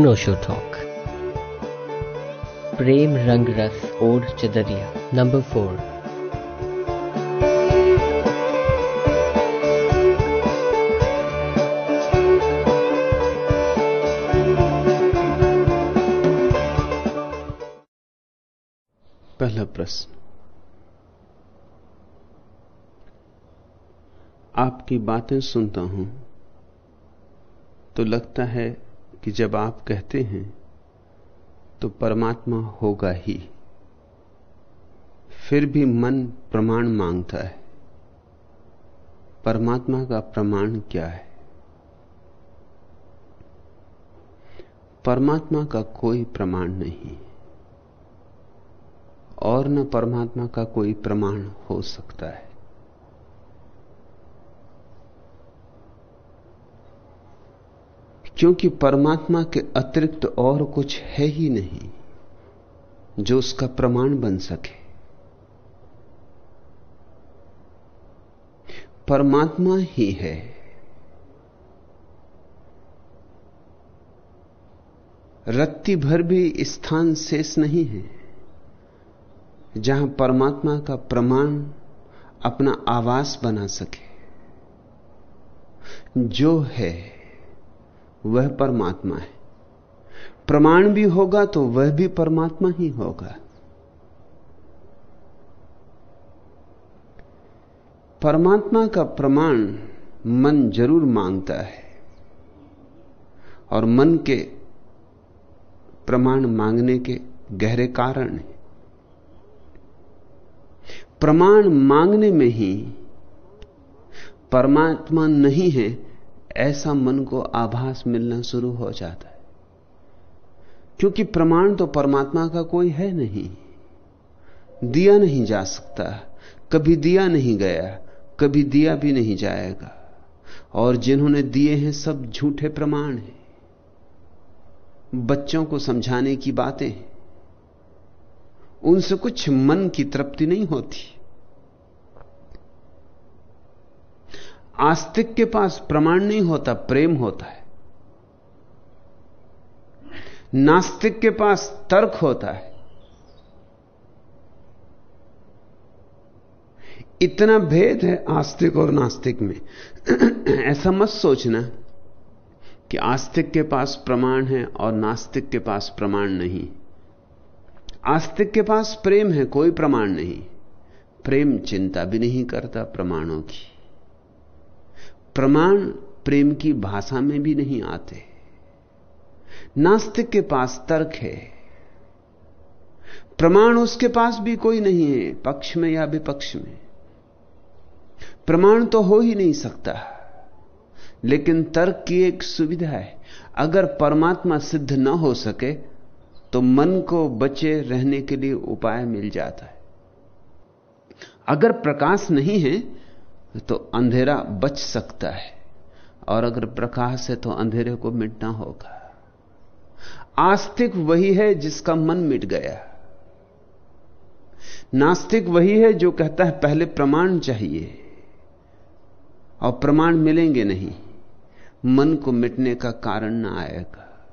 अनोशो talk प्रेम रंग रस ओढ़ चदरिया नंबर फोर पहला प्रश्न। आपकी बातें सुनता हूँ तो लगता है कि जब आप कहते हैं तो परमात्मा होगा ही। फिर भी मन प्रमाण माँगता है। परमात्मा का प्रमाण क्या है? परमात्मा का कोई प्रमाण नहीं, और न परमात्मा का कोई प्रमाण हो सकता है। क्योंकि परमात्मा के अतिरिक्त और कुछ है ही नहीं जो उसका प्रमाण बन सके। परमात्मा ही है। रत्ती भर भी स्थान शेष नहीं है, जहाँ परमात्मा का प्रमाण अपना आवास बना सके। जो है वह परमात्मा है। प्रमाण भी होगा तो वह भी परमात्मा ही होगा। परमात्मा का प्रमाण मन ज़रूर माँगता है और मन के प्रमाण मांगने के गहरे कारण हैं। प्रमाण मांगने में ही परमात्मा नहीं है ऐसा मन को आभास मिलना शुरू हो जाता है। क्योंकि प्रमाण तो परमात्मा का कोई है नहीं। दिया नहीं जा सकता। कभी दिया नहीं गया, कभी दिया भी नहीं जाएगा। और जिन्होंने दिए हैं सब झूठे प्रमाण हैं। बच्चों को समझाने की बातें उनसे कुछ मन की तृप्ति नहीं होती। आस्तिक के पास प्रमाण नहीं होता, प्रेम होता है। नास्तिक के पास तर्क होता है। इतना भेद है आस्तिक और नास्तिक में। ऐसा मत सोचना कि आस्तिक के पास प्रमाण है और नास्तिक के पास प्रमाण नहीं। आस्तिक के पास प्रेम है, कोई प्रमाण नहीं। प्रेम चिंता भी नहीं करता प्रमाणों की। प्रमाण प्रेम की भाषा में भी नहीं आते। नास्तिक के पास तर्क है। प्रमाण उसके पास भी कोई नहीं है, पक्ष में या विपक्ष में। प्रमाण तो हो ही नहीं सकता। लेकिन तर्क की एक सुविधा है। अगर परमात्मा सिद्ध न हो सके तो मन को बचे रहने के लिए उपाय मिल जाता है। अगर प्रकाश नहीं है तो अंधेरा बच सकता है। और अगर प्रकाश है तो अंधेरे को मिटना होगा। आस्तिक वही है जिसका मन मिट गया। नास्तिक वही है जो कहता है, पहले प्रमाण चाहिए, और प्रमाण मिलेंगे नहीं। मन को मिटने का कारण ना आएगा।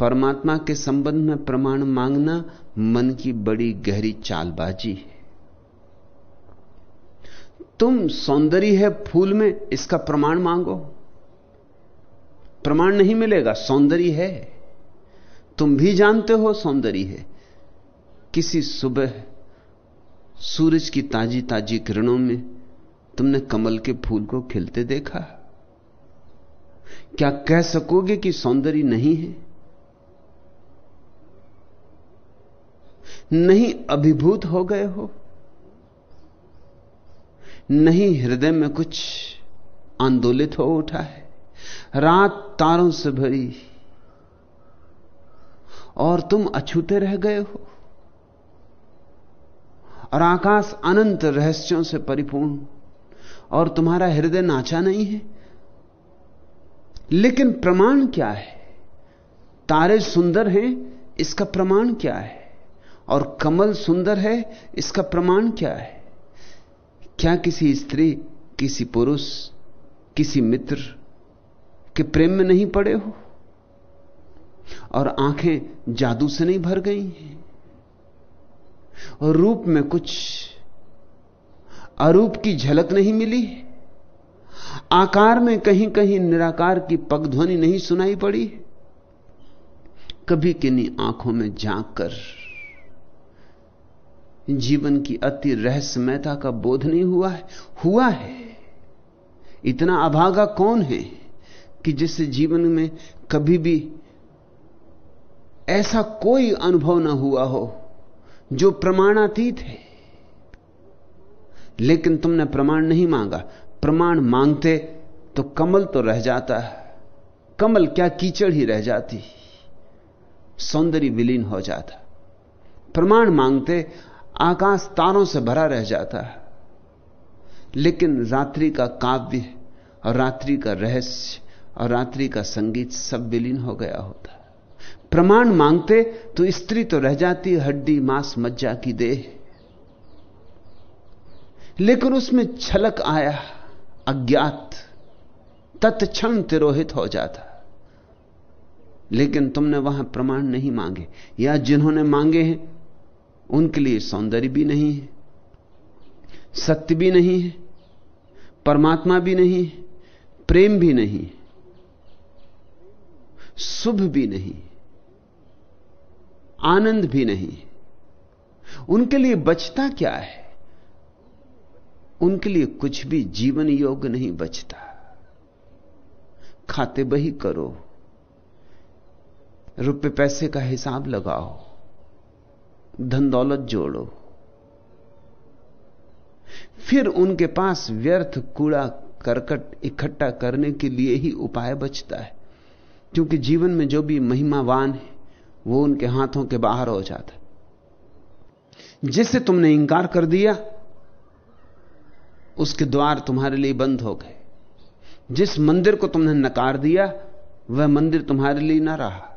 परमात्मा के संबंध में प्रमाण मांगना मन की बड़ी गहरी चालबाजी है। तुम सौंदर्य है फूल में, इसका प्रमाण मांगो। प्रमाण नहीं मिलेगा, सौंदर्य है। तुम भी जानते हो सौंदर्य है। किसी सुबह सूरज की ताजी ताजी किरणों में तुमने कमल के फूल को खिलते देखा। क्या कह सकोगे कि सौंदर्य नहीं है? नहीं अभिभूत हो गए हो? नहीं हृदय में कुछ आंदोलित हो उठा है। रात तारों से भरी। और तुम अछूते रह गए हो। और आकाश अनंत रहस्यों से परिपूर्ण। और तुम्हारा हृदय नाचा नहीं है। लेकिन प्रमाण क्या है? तारे सुंदर हैं, इसका प्रमाण क्या है? और कमल सुंदर है, इसका प्रमाण क्या है? क्या किसी स्त्री, किसी पुरुष, किसी मित्र के प्रेम में नहीं पड़े हो? और आँखें जादू से नहीं भर गई हैं? और रूप में कुछ अरूप की झलक नहीं मिली आकार में कहीं कहीं निराकार की पगध्वनि नहीं सुनाई पड़ी कभी किन्हीं आँखों में झाँक कर जीवन की अति रहस्यमयता का बोध नहीं हुआ है? हुआ है। इतना अभागा कौन है कि जिससे जीवन में कभी भी ऐसा कोई अनुभव ना हुआ हो, जो प्रमाणातीत है? लेकिन तुमने प्रमाण नहीं मांगा। प्रमाण मांगते तो कमल तो रह जाता है। कमल क्या कीचड़ ही रह जाती। सौंदर्य विलीन हो जाता। प्रमाण मांगते आकाश तारों से भरा रह जाता है। लेकिन रात्रि का काव्य और रात्रि का रहस्य और रात्रि का संगीत सब विलीन हो गया होता प्रमाण मांगते तो स्त्री तो रह जाती, हड्डी, मांस, मज्जा की देह। लेकिन उसमें छलक आया, अज्ञात, तत्क्षण तिरोहित हो जाता। लेकिन तुमने वहाँ प्रमाण नहीं मांगे। या जिन्होंने मांगे हैं उनके लिए सौंदर्य भी नहीं है, सत्य भी नहीं है, परमात्मा भी नहीं है, प्रेम भी नहीं शुभ भी नहीं आनंद भी नहीं उनके लिए बचता क्या है? उनके लिए कुछ भी जीवन योग्य नहीं बचता। खाते बही करो। रुपए पैसे का हिसाब लगाओ। धन दौलत जोड़ो। फिर उनके पास व्यर्थ कूड़ा करकट इकट्ठा करने के लिए ही उपाय बचता है, क्योंकि जीवन में जो भी महिमावान है, वो उनके हाथों के बाहर हो जाता है। जिससे तुमने इंकार कर दिया, उसके द्वार तुम्हारे लिए बंद हो गए। जिस मंदिर को तुमने नकार दिया, वह मंदिर तुम्हारे लिए ना रहा।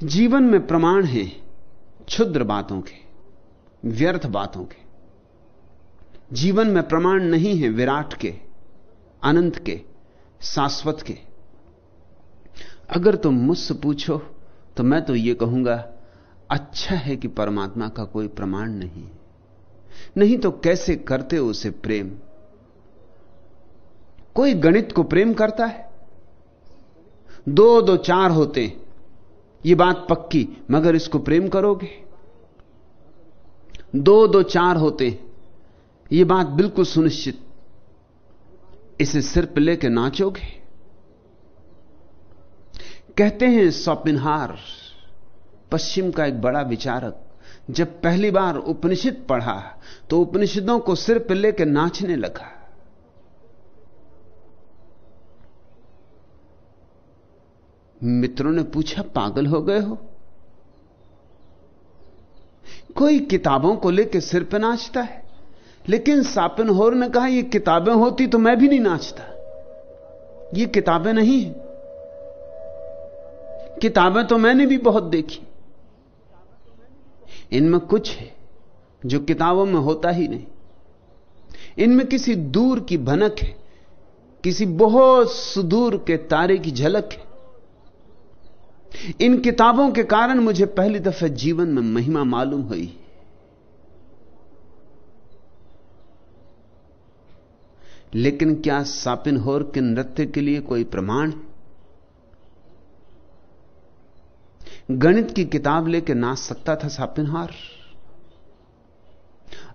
जीवन में प्रमाण है क्षुद्र बातों के, व्यर्थ बातों के। जीवन में प्रमाण नहीं है विराट के, अनंत के, शाश्वत के। अगर तुम मुझसे पूछो तो मैं तो यह कहूँगा अच्छा है कि परमात्मा का कोई प्रमाण नहीं। नहीं तो कैसे करते उसे प्रेम? कोई गणित को प्रेम करता है? दो दो चार होते ये बात पक्की, मगर इसको प्रेम करोगे? दो दो, चार होते ये बात बिल्कुल सुनिश्चित। इसे सिर पर लेके नाचोगे? कहते हैं सोपिनहार पश्चिम का एक बड़ा विचारक, जब पहली बार उपनिषद पढ़ा तो उपनिषदों को सिर पर लेकर नाचने लगा। मित्रों ने पूछा, पागल हो गए हो? कोई किताबों को लेकर सिर पर नाचता है, लेकिन सापिनहोर ने कहा, ये किताबें होती तो मैं भी नहीं नाचता। ये किताबें नहीं है। किताबें तो मैंने भी बहुत देखी। इनमें कुछ है जो किताबों में होता ही नहीं। इनमें किसी दूर की भनक है, किसी बहुत सुदूर के तारे की झलक है। इन किताबों के कारण मुझे पहली दफे जीवन में महिमा मालूम हुई। लेकिन क्या सापिनहोर के नृत्य के लिए कोई प्रमाण गणित की किताब लेकर नाच सकता था सापिनहार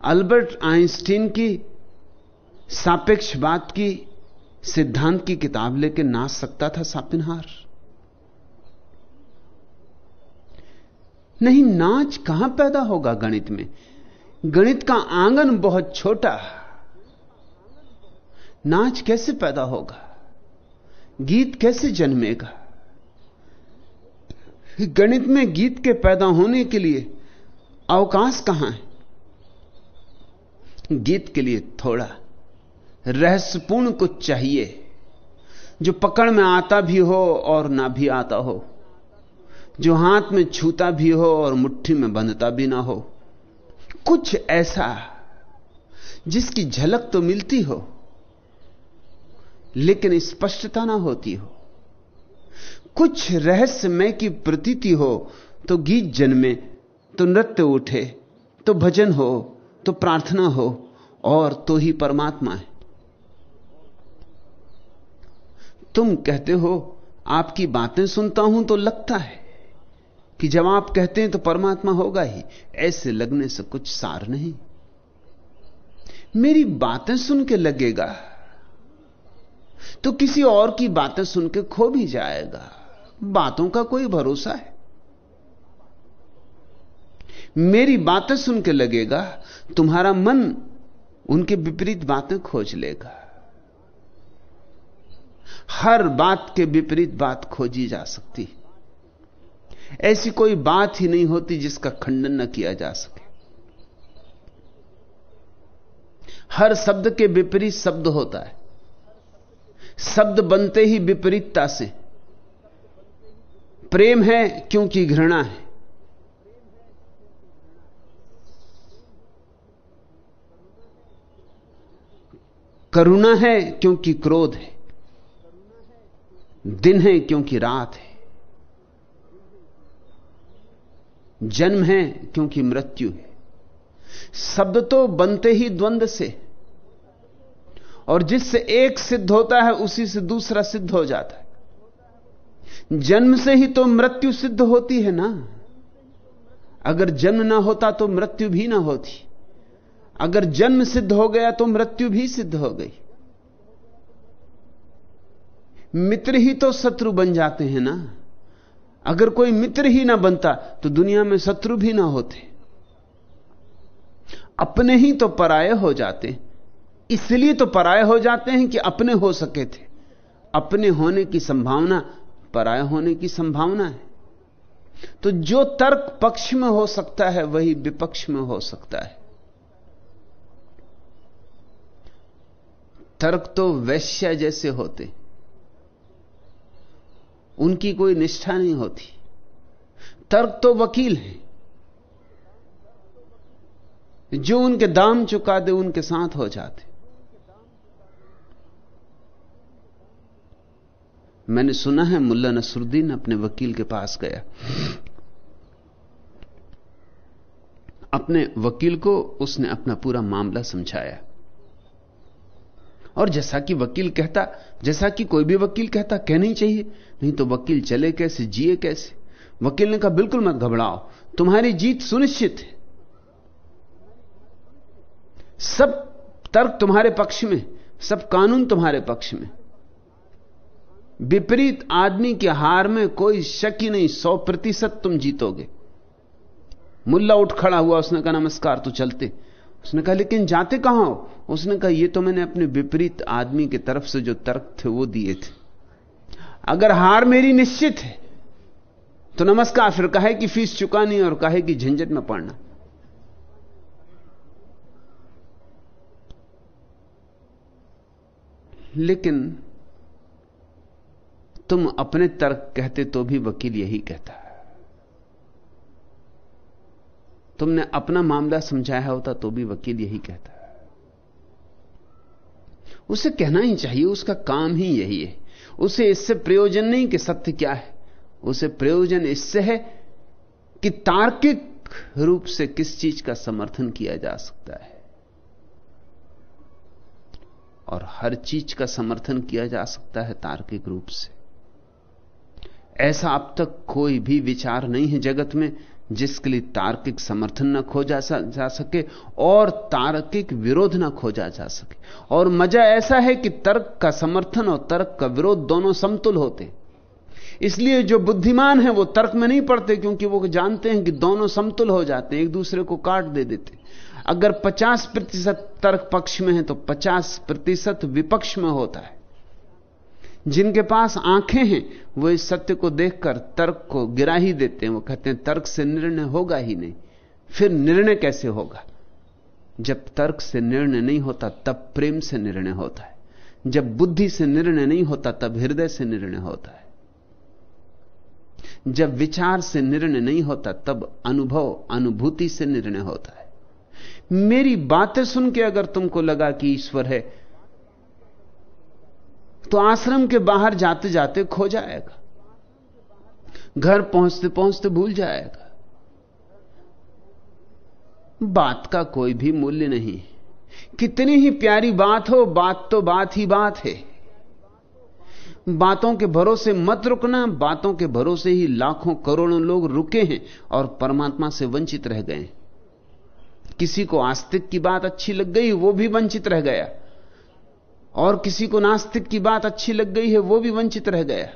अल्बर्ट आइंस्टीन की सापेक्ष बात की, सिद्धांत की किताब लेकर नाच सकता था सापिनहार नहीं, नाच कहाँ पैदा होगा गणित में? गणित का आँगन बहुत छोटा। नाच कैसे पैदा होगा? गीत कैसे जन्मेगा? गणित में गीत के पैदा होने के लिए अवकाश कहाँ है? गीत के लिए थोड़ा रहस्यपूर्ण कुछ चाहिए, जो पकड़ में आता भी हो और ना भी आता हो। जो हाथ में छूता भी हो और मुट्ठी में बंधता भी ना हो। कुछ ऐसा जिसकी झलक तो मिलती हो, लेकिन स्पष्टता ना होती हो। कुछ रहस्यमय की प्रतीति हो तो गीत जन्मे तो नृत्य उठे तो भजन हो तो प्रार्थना हो, और तो ही परमात्मा है। तुम कहते हो, आपकी बातें सुनता हूँ तो लगता है कि जब आप कहते हैं तो परमात्मा होगा ही, ऐसे लगने से कुछ सार नहीं। मेरी बातें सुन के लगेगा तो किसी और की बातें सुन के खो भी जाएगा। बातों का कोई भरोसा है? मेरी बातें सुन के लगेगा, तुम्हारा मन उनके विपरीत बातें खोज लेगा। हर बात के विपरीत बात खोजी जा सकती ऐसी कोई बात ही नहीं होती जिसका खंडन न किया जा सके। हर शब्द के विपरीत शब्द होता है। शब्द बनते ही विपरीतता से। प्रेम है क्योंकि घृणा है। करुणा है क्योंकि क्रोध है। दिन है क्योंकि रात है। जन्म है क्योंकि मृत्यु है। शब्द तो बनते ही द्वंद से। और जिससे एक सिद्ध होता है, उसी से दूसरा सिद्ध हो जाता है। जन्म से ही तो मृत्यु सिद्ध होती है ना। अगर जन्म ना होता तो मृत्यु भी ना होती। अगर जन्म सिद्ध हो गया तो मृत्यु भी सिद्ध हो गई। मित्र ही तो शत्रु बन जाते हैं ना। अगर कोई मित्र ही ना बनता तो दुनिया में शत्रु भी ना होते। अपने ही तो पराये हो जाते इसलिए तो पराये हो जाते हैं कि अपने हो सके थे। अपने होने की संभावना, पराय होने की संभावना है। तो जो तर्क पक्ष में हो सकता है, वही विपक्ष में हो सकता है। तर्क तो वैश्य जैसे होते उनकी कोई निष्ठा नहीं होती। तर्क तो वकील है। जो उनके दाम चुका दे, उनके साथ हो जाते। मैंने सुना है, मुल्ला नसरुद्दीन अपने वकील के पास गया। अपने वकील को उसने अपना पूरा मामला समझाया। और जैसा कि वकील कहता, जैसा कि कोई भी वकील कहता कहना ही चाहिए। नहीं तो वकील चले कैसे, जिए कैसे? वकील ने कहा, बिल्कुल मत घबराओ, तुम्हारी जीत सुनिश्चित है। सब तर्क तुम्हारे पक्ष में, सब कानून तुम्हारे पक्ष में। विपरीत आदमी के हार में कोई शक ही नहीं, सौ प्रतिशत तुम जीतोगे। मुल्ला उठ खड़ा हुआ, उसने कहा, नमस्कार तो चलते। उसने कहा, लेकिन जाते कहाँ हो? उसने कहा, ये तो मैंने अपने विपरीत आदमी की तरफ़ से जो तर्क थे वो दिए थे। अगर हार मेरी निश्चित है तो नमस्कार, फिर कहे कि फ़ीस चुकानी और कहे कि झंझट में पड़ना। लेकिन तुम अपने तर्क कहते तो भी वकील यही कहता है तुमने अपना मामला समझाया होता तो भी वकील यही कहता। उसे कहना ही चाहिए, उसका काम ही यही है। उसे इससे प्रयोजन नहीं कि सत्य क्या है। उसे प्रयोजन इससे है कि तार्किक रूप से किस चीज़ का समर्थन किया जा सकता है। और हर चीज़ का समर्थन किया जा सकता है तार्किक रूप से। ऐसा अब तक कोई भी विचार नहीं है जगत में जिसके लिए तार्किक समर्थन न खोजा जा सके और तार्किक विरोध न खोजा जा सके। और मज़ा ऐसा है कि तर्क का समर्थन और तर्क का विरोध दोनों समतुल होते। इसलिए जो बुद्धिमान है वो तर्क में नहीं पड़ते, क्योंकि वो जानते हैं कि दोनों समतुल हो जाते हैं, एक दूसरे को काट दे देते। अगर 50 प्रतिशत तर्क पक्ष में है तो 50 प्रतिशत विपक्ष में होता है। जिनके पास आँखें हैं, वो इस सत्य को देखकर तर्क को गिरा ही देते हैं। वो कहते हैं, तर्क से निर्णय होगा ही नहीं। फिर निर्णय कैसे होगा? जब तर्क से निर्णय नहीं होता, तब प्रेम से निर्णय होता है। जब बुद्धि से निर्णय नहीं होता, तब हृदय से निर्णय होता है। जब विचार से निर्णय नहीं होता, तब अनुभव, अनुभूति से निर्णय होता है। मेरी बातें सुन के अगर तुमको लगा कि ईश्वर है तो आश्रम के बाहर जाते जाते खो जाएगा। घर पहुँचते पहुँचते भूल जाएगा। बात का कोई भी मूल्य नहीं। कितनी ही प्यारी बात हो, बात तो बात ही बात है। बातों के भरोसे मत रुकना, बातों के भरोसे ही लाखों करोड़ों लोग रुके हैं और परमात्मा से वंचित रह गए किसी को आस्तिक की बात अच्छी लग गई, वो भी वंचित रह गया। और किसी को नास्तिक की बात अच्छी लग गई है, वो भी वंचित रह गया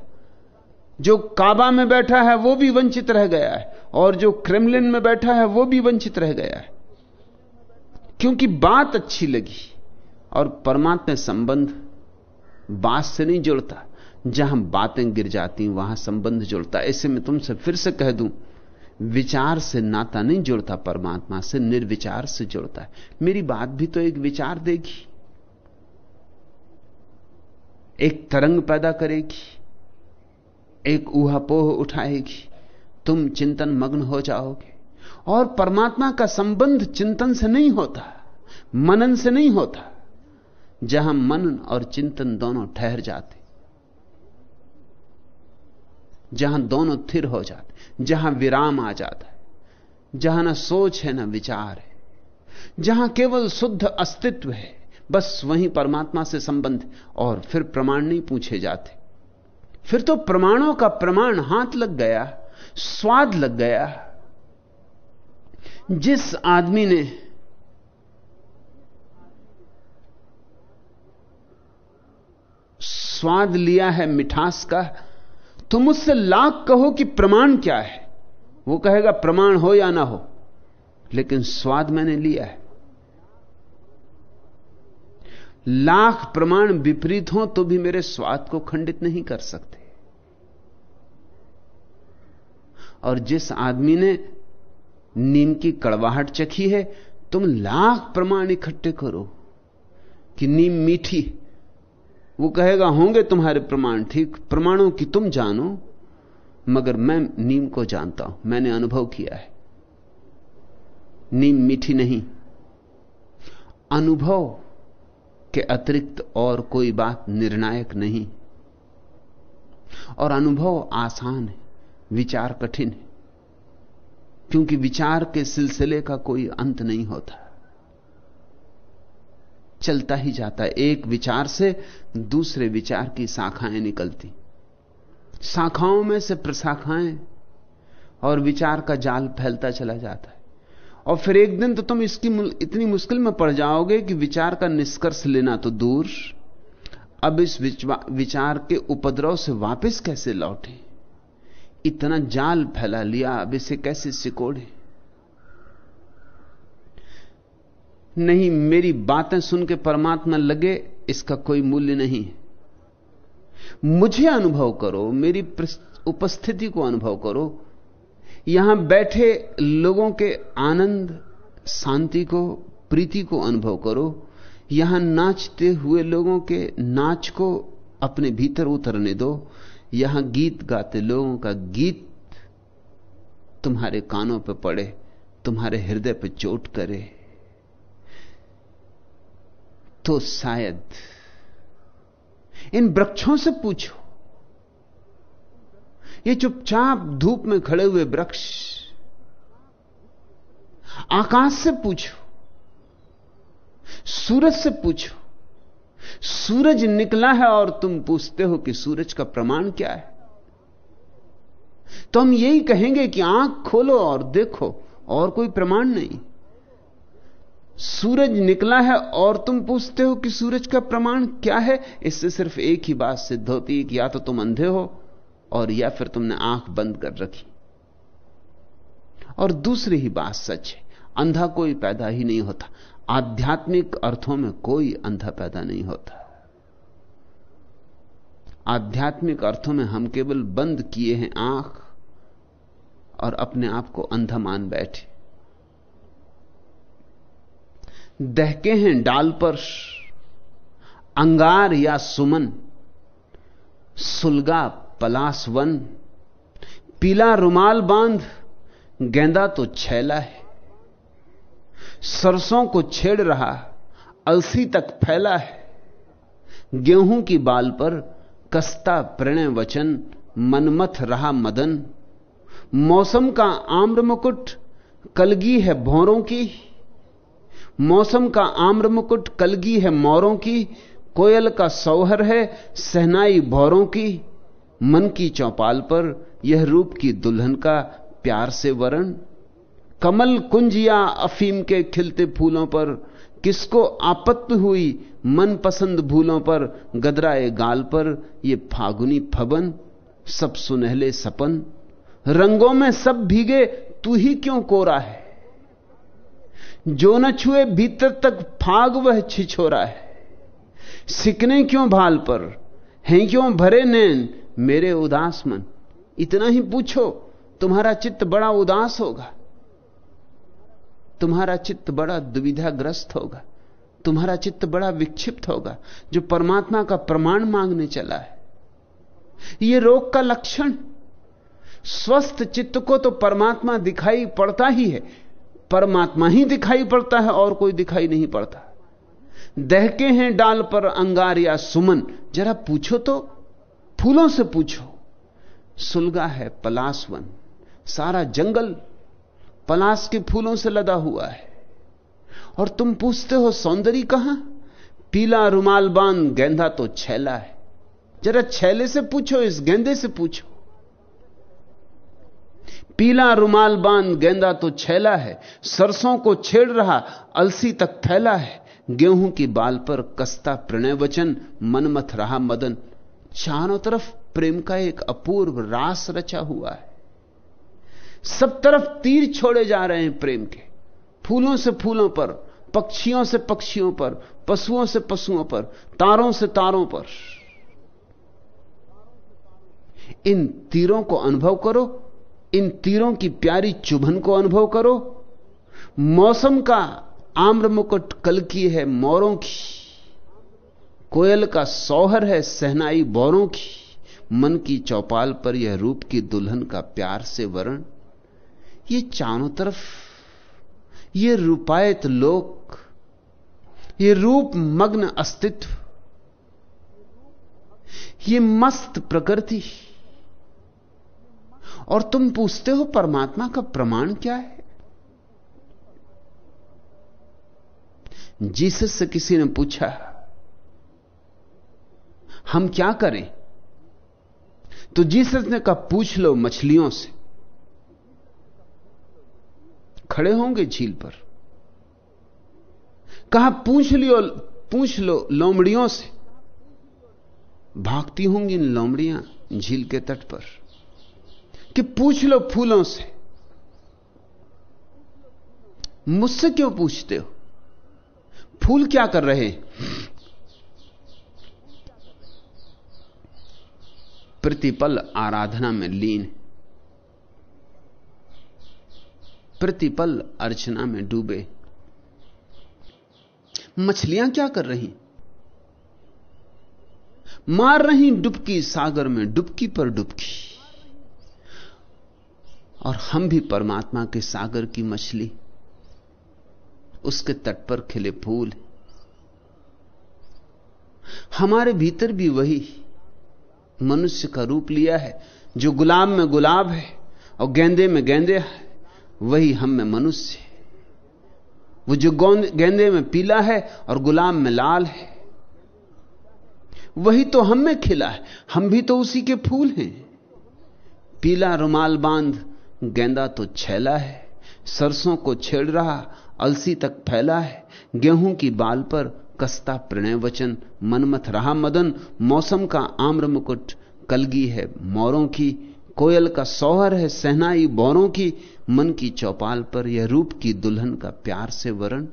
जो काबा में बैठा है, वो भी वंचित रह गया है। और जो क्रेमलिन में बैठा है, वो भी वंचित रह गया है। क्योंकि बात अच्छी लगी और परमात्मा संबंध बात से नहीं जुड़ता। जहाँ बातें गिर जाती, वहाँ संबंध जुड़ता। ऐसे में तुमसे फिर से कह दूँ, विचार से नाता नहीं जुड़ता, परमात्मा से निर्विचार से जुड़ता है। मेरी बात भी तो एक विचार देगी। एक तरंग पैदा करेगी, एक ऊहापोह उठाएगी, तुम चिंतन मग्न हो जाओगे। और परमात्मा का संबंध चिंतन से नहीं होता, मनन से नहीं होता, जहाँ मनन और चिंतन दोनों ठहर जाते, जहाँ दोनों थिर हो जाते, जहाँ विराम आ जाता है, जहाँ ना सोच है, ना विचार है, जहाँ केवल शुद्ध अस्तित्व है। बस वहीं परमात्मा से संबंध और फिर प्रमाण नहीं पूछे जाते। फिर तो प्रमाणों का प्रमाण हाथ लग गया, स्वाद लग गया। जिस आदमी ने स्वाद लिया है मिठास का, तुम उससे लाख कहो कि प्रमाण क्या है। वो कहेगा, प्रमाण हो या ना हो, लेकिन स्वाद मैंने लिया है। लाख प्रमाण विपरीत हो तो भी मेरे स्वाद को खंडित नहीं कर सकते। और जिस आदमी ने नीम की कड़वाहट चखी है, तुम लाख प्रमाण इकट्ठे करो कि नीम मीठी वो कहेगा, होंगे तुम्हारे प्रमाण, ठीक, प्रमाणों की तुम जानो, मगर मैं नीम को जानता हूँ, मैंने अनुभव किया है। नीम मीठी नहीं, अनुभव के अतिरिक्त और कोई बात निर्णायक नहीं। और अनुभव आसान है, विचार कठिन है, क्योंकि विचार के सिलसिले का कोई अंत नहीं होता। चलता ही जाता है, एक विचार से दूसरे विचार की शाखाएँ निकलती। शाखाओं में से प्रशाखाएँ और विचार का जाल फैलता चला जाता है। और फिर एक दिन तो तुम इसकी इतनी मुश्किल में पड़ जाओगे कि विचार का निष्कर्ष लेना तो दूर। अब इस विचार के उपद्रव से वापस कैसे लौटे? इतना जाल फैला लिया, अब इसे कैसे सिकोड़े? नहीं, मेरी बातें सुन के परमात्मा लगे, इसका कोई मूल्य नहीं। मुझे अनुभव करो, मेरी उपस्थिति को अनुभव करो। यहाँ बैठे लोगों के आनंद, शांति को, प्रीति को अनुभव करो। यहाँ नाचते हुए लोगों के नाच को अपने भीतर उतरने दो। यहाँ गीत गाते लोगों का गीत तुम्हारे कानों पर पड़े, तुम्हारे हृदय पर चोट करे। तो शायद इन वृक्षों से पूछो ये चुपचाप धूप में खड़े हुए वृक्ष। आकाश से पूछो, सूरज से पूछो, सूरज निकला है और तुम पूछते हो कि सूरज का प्रमाण क्या है? तो हम यही कहेंगे कि आँख खोलो और देखो, और कोई प्रमाण नहीं। सूरज निकला है और तुम पूछते हो कि सूरज का प्रमाण क्या है? इससे सिर्फ़ एक ही बात सिद्ध होती है कि या तो तुम अंधे हो और या फिर तुमने आँख बंद कर रखी। और दूसरी ही बात सच है, अंधा कोई पैदा ही नहीं होता। आध्यात्मिक अर्थों में कोई अंधा पैदा नहीं होता। आध्यात्मिक अर्थों में हम केवल बंद किए हैं आँख और अपने आप को अंधा मान बैठे। दहके हैं डाल पर अंगार या सुमन सुलगा पलास वन, पीला रुमाल बाँध, गेंदा तो छैला है। सरसों को छेड़ रहा, अलसी तक फैला है। गेहूँ की बाल पर कस्ता प्रणय वचन, मनमथ रहा मदन। मौसम का आम्र मुकुट कलगी है भौरों की। मौसम का आम्र मुकुट कलगी है मोरों की। कोयल का सौहर है, सहनाई भौरों की। मन की चौपाल पर यह रूप की दुल्हन का प्यार से वरण, कमल कुंज या अफीम के खिलते फूलों पर किसको आपत्ति हुई मन पसंद भूलों पर गदराए गाल पर ये फागुनी फबन, सब सुनहले सपन। रंगों में सब भीगे, तू ही क्यों कोरा है? जो न छुए भीतर तक फाग वह छिछोरा है। सिकने क्यों भाल पर? हैं क्यों भरे नैन? मेरे उदास मन, इतना ही पूछो, तुम्हारा चित्त बड़ा उदास होगा। तुम्हारा चित्त बड़ा दुविधाग्रस्त होगा। तुम्हारा चित्त बड़ा विक्षिप्त होगा, जो परमात्मा का प्रमाण मांगने चला है। यह रोग का लक्षण, स्वस्थ चित्त को तो परमात्मा दिखाई पड़ता ही है। परमात्मा ही दिखाई पड़ता है, और कोई दिखाई नहीं पड़ता। दहके हैं डाल पर अंगार या सुमन, जरा पूछो तो। फूलों से पूछो। सुलगा है पलासवन सारा जंगल पलास के फूलों से लदा हुआ है। और तुम पूछते हो, सौंदर्य कहाँ? पीला रुमाल बाँध गेंदा तो छैला है। जरा छैले से पूछो, इस गेंदे से पूछो। पीला रुमाल बाँध गेंदा तो छैला है। सरसों को छेड़ रहा अलसी तक फैला है। गेहूँ की बाल पर कस्ता प्रणय वचन मनमथ रहा मदन। चारों तरफ़ प्रेम का एक अपूर्व रास रचा हुआ है। सब तरफ़ तीर छोड़े जा रहे हैं प्रेम के। फूलों से फूलों पर, पक्षियों से पक्षियों पर, पशुओं से पशुओं पर, तारों से तारों पर। इन तीरों को अनुभव करो, इन तीरों की प्यारी चुभन को अनुभव करो। मौसम का आम्र मुकुट कल की है, मोरों की। कोयल का सौहर है सहनाई बौरों की। मन की चौपाल पर यह रूप की दुल्हन का प्यार से वरण। ये चारों तरफ़, ये रूपायत लोक, ये रूप मग्न अस्तित्व, ये मस्त प्रकृति। और तुम पूछते हो परमात्मा का प्रमाण क्या है? जीसस से किसी ने पूछा हम क्या करें? तो जीसस ने कहा, पूछ लो मछलियों से। खड़े होंगे झील पर। कहा, पूछ लियो, पूछ लो लोमड़ियों से। भागती होंगी इन लोमड़ियाँ झील के तट पर। कि पूछ लो फूलों से। मुझसे क्यों पूछते हो? फूल क्या कर रहे प्रतिपल आराधना में लीन। प्रतिपल अर्चना में डूबे। मछलियाँ क्या कर रही? मार रही डुबकी, सागर में डुबकी पर डुबकी। और हम भी परमात्मा के सागर की मछली। उसके तट पर खिले फूल। हमारे भीतर भी वही। मनुष्य का रूप लिया है, जो गुलाब में गुलाब है और गेंदे में गेंदे है, वही हम में मनुष्य वो जो गेंदे में पीला है और गुलाब में लाल है, वही तो हम में खिला है। हम भी तो उसी के फूल हैं। पीला रुमाल बाँध, गेंदा तो छैला है, सरसों को छेड़ रहा, अलसी तक फैला है, गेहूँ की बाल पर कस्ता प्रणय वचन, मनमथ रहा मदन, मौसम का आम्र मुकुट, कलगी है मोरों की, कोयल का सौहर है सहनाई बोरों की, मन की चौपाल पर यह रूप की दुल्हन का प्यार से वरण।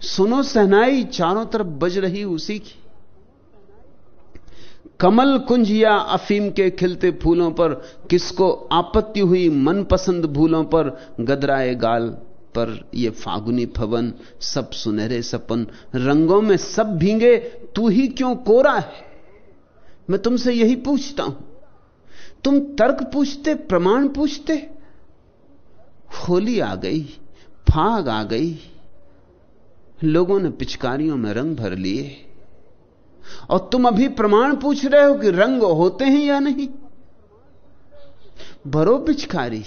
सुनो सहनाई, चारों तरफ़ बज रही उसी की। कमल कुंज या अफीम के खिलते फूलों पर, किसको आपत्ति हुई मनपसंद भूलों पर, गदराए गाल। पर ये फागुनी फवन, सब सुनहरे सपन, रंगों में सब भींगे, तू ही क्यों कोरा है? मैं तुमसे यही पूछता हूँ। तुम तर्क पूछते, प्रमाण पूछते, होली आ गई, फाग आ गई, लोगों ने पिचकारियों में रंग भर लिए। और तुम अभी प्रमाण पूछ रहे हो कि रंग होते हैं या नहीं? भरो पिचकारी।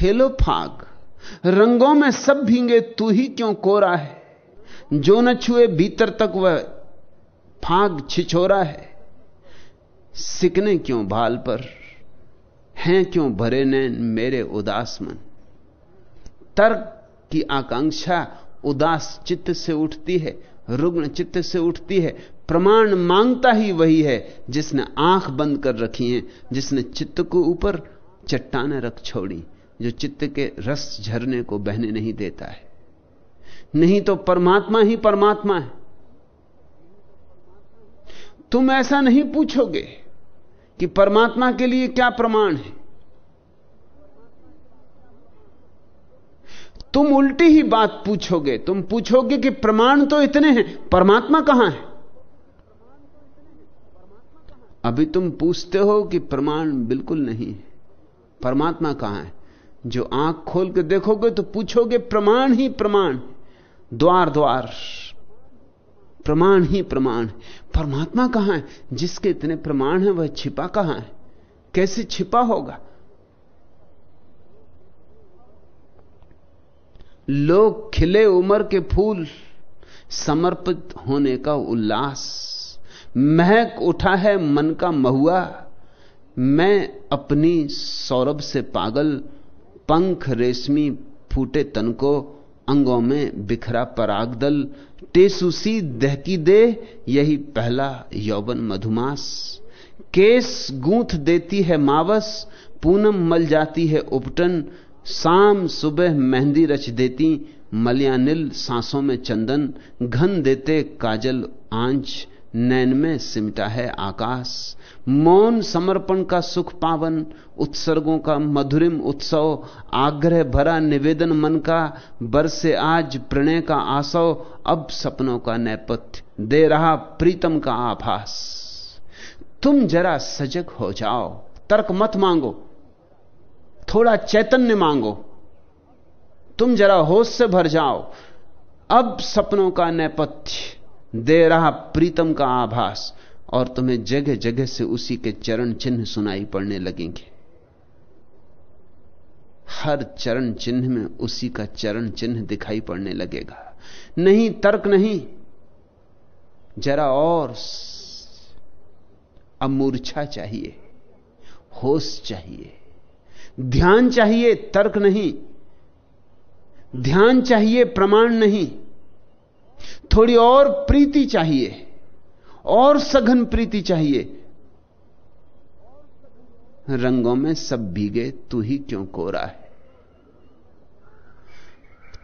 खेलो फाग। रंगों में सब भींगे, तू ही क्यों कोरा है? जो न छुए, भीतर तक वह फाग छिछोरा है। सिकने क्यों भाल पर? हैं क्यों भरे नैन मेरे उदास मन? तर्क की आकांक्षा उदास चित्त से उठती है, रुग्ण चित्त से उठती है। प्रमाण माँगता ही वही है, जिसने आँख बंद कर रखी है, जिसने चित्त को ऊपर चट्टाने रख छोड़ी। जो चित्त के रस झरने को बहने नहीं देता है। नहीं तो परमात्मा ही परमात्मा है। तुम ऐसा नहीं पूछोगे कि परमात्मा के लिए क्या प्रमाण है। तुम उल्टी ही बात पूछोगे। तुम पूछोगे कि प्रमाण तो इतने हैं, परमात्मा कहाँ है? अभी तुम पूछते हो कि प्रमाण बिल्कुल नहीं है। परमात्मा कहाँ है? जो आँख खोल के देखोगे तो पूछोगे, प्रमाण ही प्रमाण द्वार द्वार। प्रमाण ही प्रमाण परमात्मा कहाँ है? जिसके इतने प्रमाण हैं, वह छिपा कहाँ है? कैसे छिपा होगा? लोग खिले उम्र के फूल, समर्पित होने का उल्लास। महक उठा है मन का महुआ। मैं अपनी सौरभ से पागल पंख रेशमी फूटे तन को, अंगों में बिखरा परागदल टेसुसी दहकी दे, यही पहला यौवन मधुमास। केस गूंथ देती है मावस, पूनम मल जाती है उपटन, शाम सुबह मेहंदी रच देती मलयानिल सांसों में चंदन, घन देते काजल आँच नैन में सिमटा है आकाश। मौन समर्पण का सुख पावन, उत्सर्गों का मधुरिम उत्सव, आग्रह भरा निवेदन मन का, बरसे आज प्रणय का आसव, अब सपनों का नैपथ्य, दे रहा प्रीतम का आभास। तुम जरा सजग हो जाओ, तर्क मत मांगो, थोड़ा चैतन्य मांगो। तुम जरा होश से भर जाओ, अब सपनों का नैपथ्य, दे रहा प्रीतम का आभास। और तुम्हें जगह जगह से उसी के चरण चिन्ह सुनाई पड़ने लगेंगे। हर चरण चिन्ह में उसी का चरण चिन्ह दिखाई पड़ने लगेगा। नहीं, तर्क नहीं। जरा और अमूर्छा चाहिए, होश चाहिए, ध्यान चाहिए, तर्क नहीं। ध्यान चाहिए, प्रमाण नहीं। थोड़ी और प्रीति चाहिए। और सघन प्रीति चाहिए। रंगों में सब भीगे, तू ही क्यों कोरा है?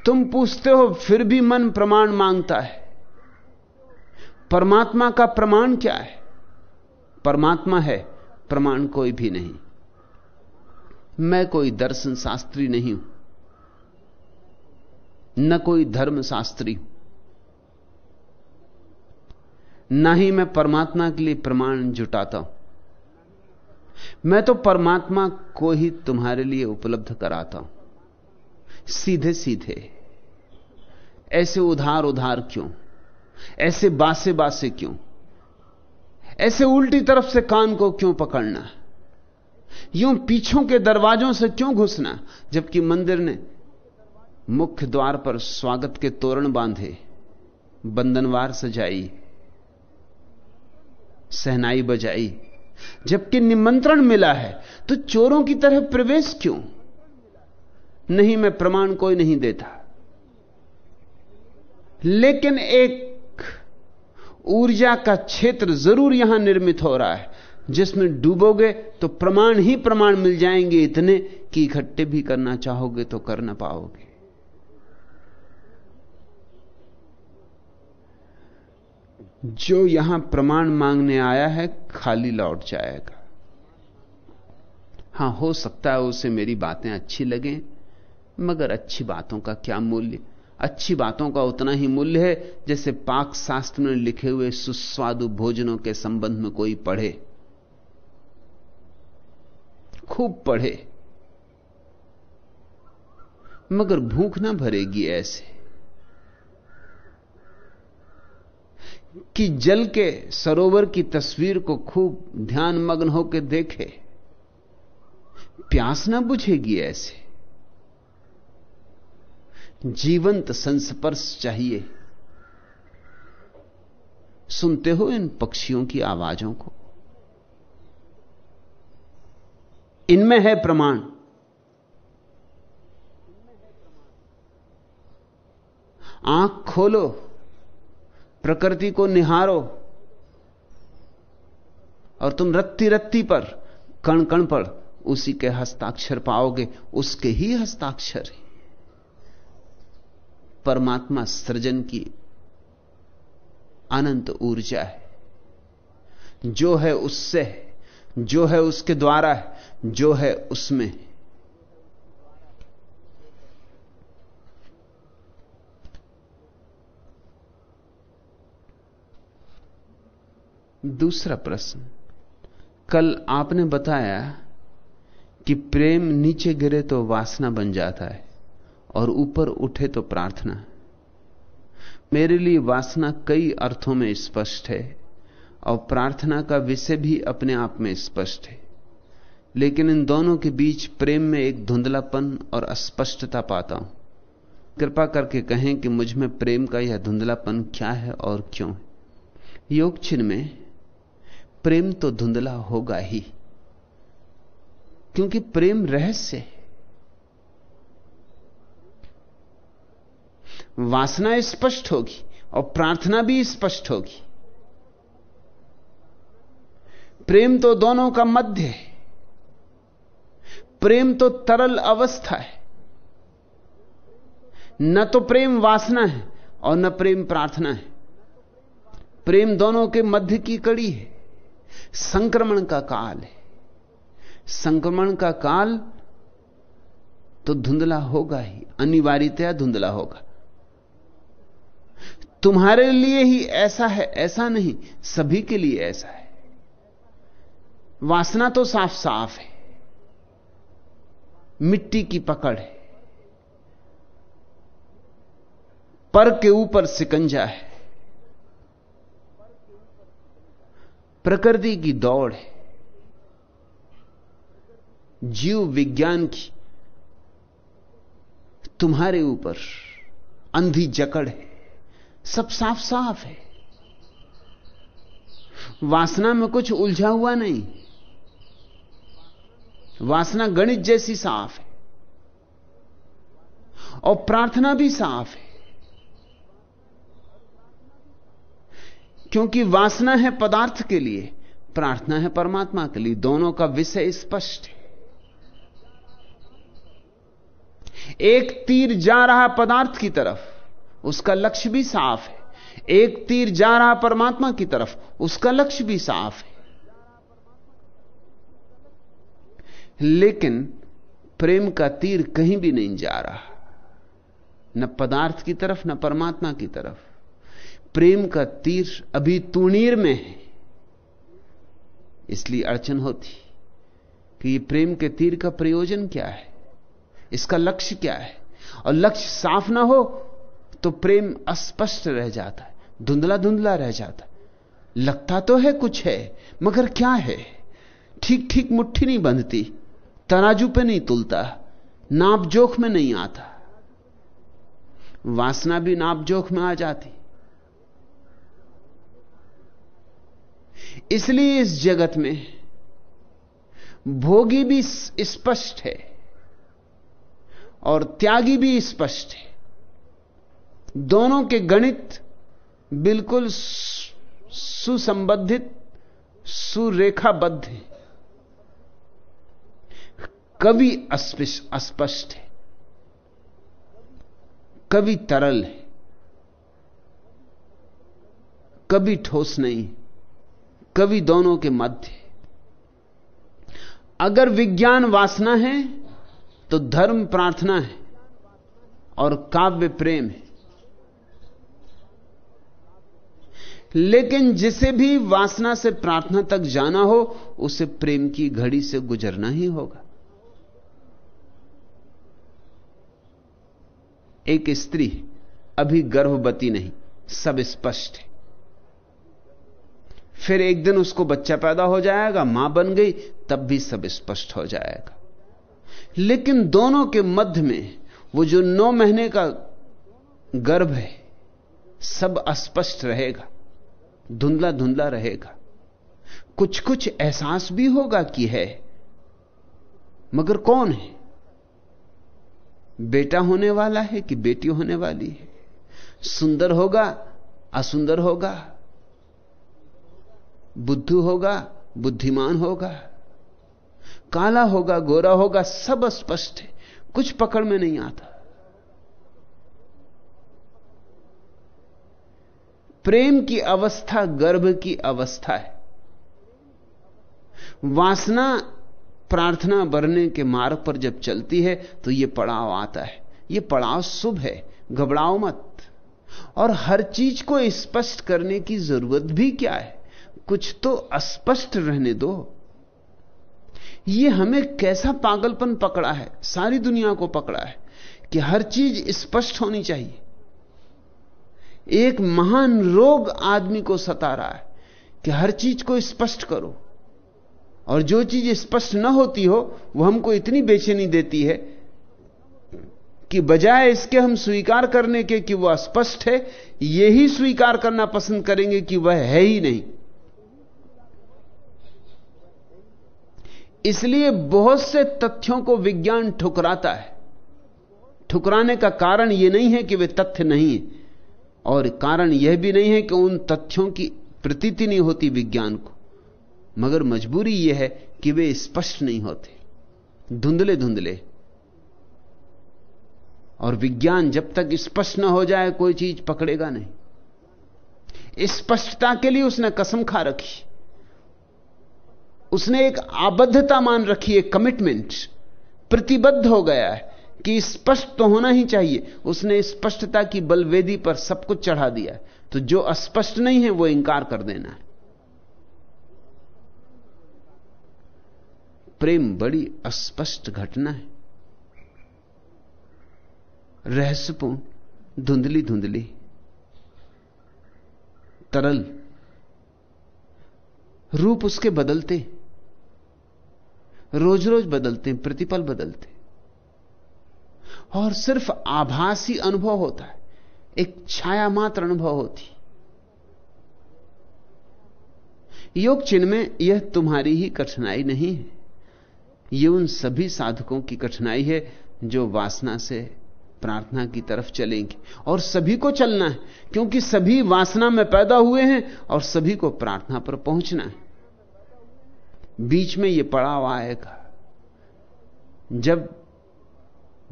तुम पूछते हो, फिर भी मन प्रमाण माँगता है। परमात्मा का प्रमाण क्या है? परमात्मा है, प्रमाण कोई भी नहीं। मैं कोई दर्शन शास्त्री नहीं हूँ। न कोई धर्म शास्त्री हूँ। न ही मैं परमात्मा के लिए प्रमाण जुटाता हूँ। मैं तो परमात्मा को ही तुम्हारे लिए उपलब्ध कराता हूँ। सीधे सीधे ऐसे उधार उधार क्यों? ऐसे बासे बासे क्यों? ऐसे उल्टी तरफ़ से कान को क्यों पकड़ना? यूँ पीछों के दरवाजों से क्यों घुसना? जबकि मंदिर ने मुख्य द्वार पर स्वागत के तोरण बांधे, बंधनवार सजाई सहनाई बजाई। जबकि निमंत्रण मिला है तो चोरों की तरह प्रवेश क्यों? नहीं, मैं प्रमाण कोई नहीं देता। लेकिन एक ऊर्जा का क्षेत्र ज़रूर यहाँ निर्मित हो रहा है। जिसमें डूबोगे तो प्रमाण ही प्रमाण मिल जाएँगे। इतने कि इकट्ठे भी करना चाहोगे तो कर ना पाओगे। जो यहाँ प्रमाण मांगने आया है, खाली लौट जाएगा। हाँ, हो सकता है उसे मेरी बातें अच्छी लगें, मगर अच्छी बातों का क्या मूल्य? अच्छी बातों का उतना ही मूल्य है, जैसे पाक शास्त्र में लिखे हुए सुस्वादु भोजनों के संबंध में कोई पढ़े। खूब पढ़े। मगर भूख ना भरेगी ऐसे। कि जल के सरोवर की तस्वीर को खूब ध्यान मग्न होकर देखे। प्यास ना बुझेगी ऐसे। जीवंत संस्पर्श चाहिए। सुनते हो इन पक्षियों की आवाजों को? इनमें है प्रमाण। आँख खोलो। प्रकृति को निहारो और तुम रत्ती रत्ती पर, कण कण पर उसी के हस्ताक्षर पाओगे, उसके ही हस्ताक्षर है। परमात्मा सृजन की अनंत ऊर्जा है। जो है उससे है, जो है उसके द्वारा है, जो है उसमें दूसरा प्रश्न। कल आपने बताया कि प्रेम नीचे गिरे तो वासना बन जाता है और ऊपर उठे तो प्रार्थना। मेरे लिए वासना कई अर्थों में स्पष्ट है और प्रार्थना का विषय भी अपने आप में स्पष्ट है। लेकिन इन दोनों के बीच प्रेम में एक धुंधलापन और अस्पष्टता पाता हूँ। कृपा करके कहें कि मुझमें प्रेम का यह धुंधलापन क्या है और क्यों है। योग चिन्ह में प्रेम तो धुंधला होगा ही, क्योंकि प्रेम रहस्य है। वासना स्पष्ट होगी और प्रार्थना भी स्पष्ट होगी। प्रेम तो दोनों का मध्य है। प्रेम तो तरल अवस्था है। न तो प्रेम वासना है और न प्रेम प्रार्थना है। प्रेम दोनों के मध्य की कड़ी है। संक्रमण का काल है। संक्रमण का काल तो धुंधला होगा ही, अनिवार्यतया धुंधला होगा। तुम्हारे लिए ही ऐसा है, ऐसा नहीं, सभी के लिए ऐसा है। वासना तो साफ़ साफ़ है। मिट्टी की पकड़ है। पर के ऊपर सिकंजा है। प्रकृति की दौड़ है। जीव विज्ञान की तुम्हारे ऊपर अंधी जकड़ है। सब साफ़ साफ़ है। वासना में कुछ उलझा हुआ नहीं। वासना गणित जैसी साफ़ है। और प्रार्थना भी साफ़ है। क्योंकि वासना है पदार्थ के लिए, प्रार्थना है परमात्मा के लिए, दोनों का विषय स्पष्ट है। एक तीर जा रहा पदार्थ की तरफ़, उसका लक्ष्य भी साफ़ है। एक तीर जा रहा परमात्मा की तरफ़, उसका लक्ष्य भी साफ़ है। लेकिन प्रेम का तीर कहीं भी नहीं जा रहा। न पदार्थ की तरफ़, न परमात्मा की तरफ़। प्रेम का तीर अभी तूणीर में है। इसलिए अड़चन होती कि ये प्रेम के तीर का प्रयोजन क्या है? इसका लक्ष्य क्या है? और लक्ष्य साफ़ ना हो तो प्रेम अस्पष्ट रह जाता है धुंधला धुंधला रह जाता लगता तो है कुछ है, मगर क्या है? ठीक ठीक मुट्ठी नहीं बंधती तराजू पे नहीं तुलता, नाप जोख में नहीं आता। वासना भी नाप जोख में आ जाती। इसलिए इस जगत में भोगी भी स्पष्ट है और त्यागी भी स्पष्ट है। दोनों के गणित बिल्कुल सुसंबंधित, सुरेखाबद्ध है। कभी अस्पष्ट है। कभी तरल है। कभी ठोस नहीं कभी दोनों के मध्य अगर विज्ञान वासना है तो धर्म प्रार्थना है और काव्य प्रेम है। लेकिन जिसे भी वासना से प्रार्थना तक जाना हो, उसे प्रेम की घड़ी से गुजरना ही होगा। एक स्त्री, अभी गर्भवती नहीं, सब स्पष्ट है। फिर एक दिन उसको बच्चा पैदा हो जाएगा, माँ बन गई, तब भी सब स्पष्ट हो जाएगा। लेकिन दोनों के मध्य में वो जो नौ महीने का गर्भ है, सब अस्पष्ट रहेगा धुंधला धुंधला रहेगा। कुछ कुछ एहसास भी होगा कि है, मगर कौन है? बेटा होने वाला है कि बेटी होने वाली है? सुंदर होगा, असुंदर होगा? बुद्धू होगा, बुद्धिमान होगा, काला होगा, गोरा होगा, सब स्पष्ट है, कुछ पकड़ में नहीं आता। प्रेम की अवस्था गर्भ की अवस्था है। वासना, प्रार्थना भरने के मार्ग पर जब चलती है तो यह पड़ाव आता है। यह पड़ाव शुभ है, घबराओ मत। और हर चीज़ को स्पष्ट करने की ज़रूरत भी क्या है? कुछ तो अस्पष्ट रहने दो। यह हमें कैसा पागलपन पकड़ा है, सारी दुनिया को पकड़ा है, कि हर चीज़ स्पष्ट होनी चाहिए। एक महान रोग आदमी को सता रहा है कि हर चीज़ को स्पष्ट करो। और जो चीज़ स्पष्ट न होती हो, वो हमको इतनी बेचैनी देती है कि बजाय इसके हम स्वीकार करने के कि वह स्पष्ट है, यही स्वीकार करना पसंद करेंगे कि वह है ही नहीं। इसलिए बहुत से तथ्यों को विज्ञान ठुकराता है। ठुकराने का कारण यह नहीं है कि वे तथ्य नहीं है, और कारण यह भी नहीं है कि उन तथ्यों की प्रतीति नहीं होती विज्ञान को। मगर मजबूरी यह है कि वे स्पष्ट नहीं होते। धुंधले धुंधले। और विज्ञान जब तक स्पष्ट न हो जाए, कोई चीज़ पकड़ेगा नहीं। स्पष्टता के लिए उसने कसम खा रखी। उसने एक आबद्धता मान रखी, एक कमिटमेंट प्रतिबद्ध हो गया है कि स्पष्ट तो होना ही चाहिए। उसने स्पष्टता की बलवेदी पर सब कुछ चढ़ा दिया तो जो अस्पष्ट नहीं है, वो इंकार कर देना है। प्रेम बड़ी अस्पष्ट घटना है। रहस्यपूर्ण धुंधली धुंधली तरल। रूप उसके बदलते। रोज रोज बदलते हैं, प्रतिपल बदलते हैं। और सिर्फ़ आभासी अनुभव होता है, एक छाया मात्र अनुभव होती योग चिन्ह में यह तुम्हारी ही कठिनाई नहीं है यह उन सभी साधकों की कठिनाई है जो वासना से प्रार्थना की तरफ़ चलेंगे। और सभी को चलना है, क्योंकि सभी वासना में पैदा हुए हैं और सभी को प्रार्थना पर पहुँचना है। बीच में यह पड़ाव आएगा। जब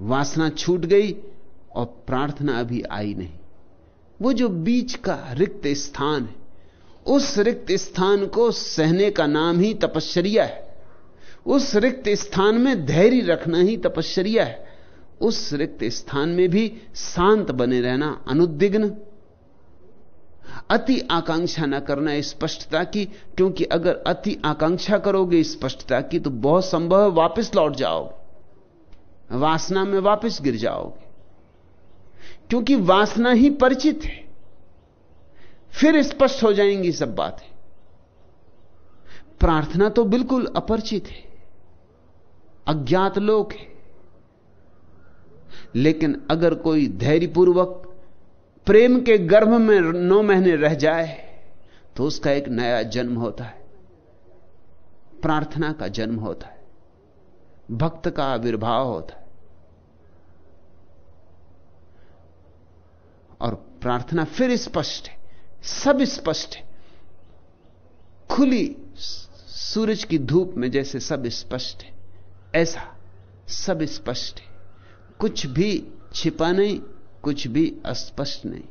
वासना छूट गई और प्रार्थना अभी आई नहीं, वो जो बीच का रिक्त स्थान है, उस रिक्त स्थान को सहने का नाम ही तपश्चर्या है। उस रिक्त स्थान में धैर्य रखना ही तपश्चर्या है। उस रिक्त स्थान में भी शांत बने रहना अनुद्विग्न अति आकांक्षा न करना स्पष्टता की, क्योंकि अगर अति आकांक्षा करोगे स्पष्टता की तो बहुत संभव वापस लौट जाओगे। वासना में वापस गिर जाओगे। क्योंकि वासना ही परिचित है। फिर स्पष्ट हो जाएँगी सब बातें। प्रार्थना तो बिल्कुल अपरिचित है। अज्ञात लोक है। लेकिन अगर कोई धैर्यपूर्वक प्रेम के गर्भ में नौ महीने रह जाए तो उसका एक नया जन्म होता है। प्रार्थना का जन्म होता है। भक्त का आविर्भाव होता है। और प्रार्थना फिर स्पष्ट है। सब स्पष्ट है। खुली सूरज की धूप में जैसे सब स्पष्ट है। ऐसा सब स्पष्ट है। कुछ भी छिपा नहीं कुछ भी अस्पष्ट नहीं।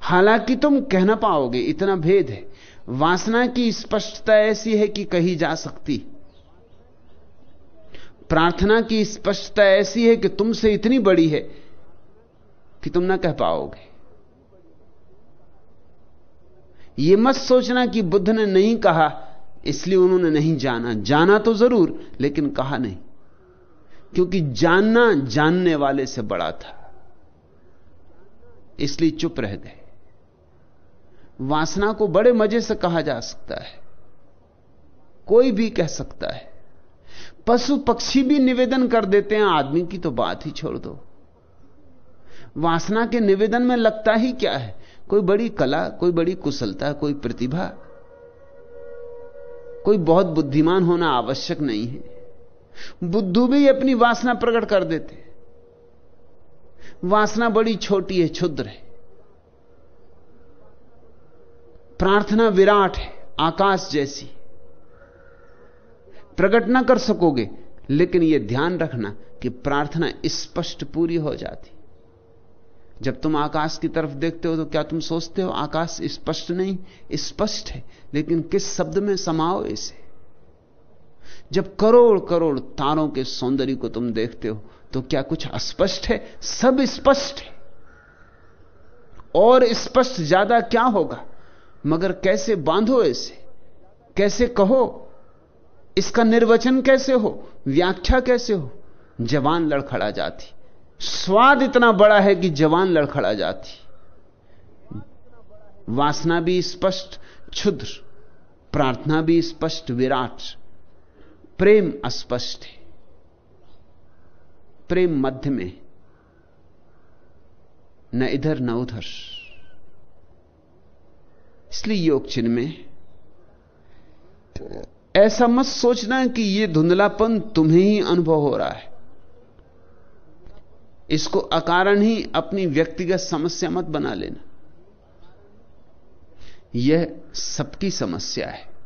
हालाँकि तुम कह ना पाओगे, इतना भेद है। वासना की स्पष्टता ऐसी है कि कही जा सकती। प्रार्थना की स्पष्टता ऐसी है कि तुमसे इतनी बड़ी है कि तुम ना कह पाओगे। यह मत सोचना कि बुद्ध ने नहीं कहा, इसलिए उन्होंने नहीं जाना। जाना तो ज़रूर, लेकिन कहा नहीं। क्योंकि जानना जानने वाले से बड़ा था। इसलिए चुप रह गए। वासना को बड़े मज़े से कहा जा सकता है। कोई भी कह सकता है। पशु पक्षी भी निवेदन कर देते हैं, आदमी की तो बात ही छोड़ दो। वासना के निवेदन में लगता ही क्या है? कोई बड़ी कला, कोई बड़ी कुशलता, कोई प्रतिभा, कोई बहुत बुद्धिमान होना आवश्यक नहीं है। बुद्धू भी अपनी वासना प्रकट कर देते वासना बड़ी छोटी है, क्षुद्र है। प्रार्थना विराट है, आकाश जैसी। प्रकट ना कर सकोगे, लेकिन यह ध्यान रखना कि प्रार्थना स्पष्ट पूरी हो जाती। जब तुम आकाश की तरफ़ देखते हो तो क्या तुम सोचते हो, आकाश स्पष्ट नहीं? स्पष्ट है, लेकिन किस शब्द में समाओ इसे? जब करोड़ करोड़ तारों के सौंदर्य को तुम देखते हो तो क्या कुछ अस्पष्ट है? सब स्पष्ट है। और स्पष्ट ज़्यादा क्या होगा? मगर कैसे बांधो इसे? कैसे कहो? इसका निर्वचन कैसे हो? व्याख्या कैसे हो? जवान लड़खड़ा जाती। स्वाद इतना बड़ा है कि जवान लड़खड़ा जाती। वासना भी स्पष्ट, क्षुद्र, प्रार्थना भी स्पष्ट, विराट। प्रेम अस्पष्ट है। प्रेम मध्य में न इधर न उधर। इसलिए योग चिन्ह में ऐसा मत सोचना कि यह धुंधलापन तुम्हें ही अनुभव हो रहा है। इसको अकारण ही अपनी व्यक्तिगत समस्या मत बना लेना। यह सबकी समस्या है।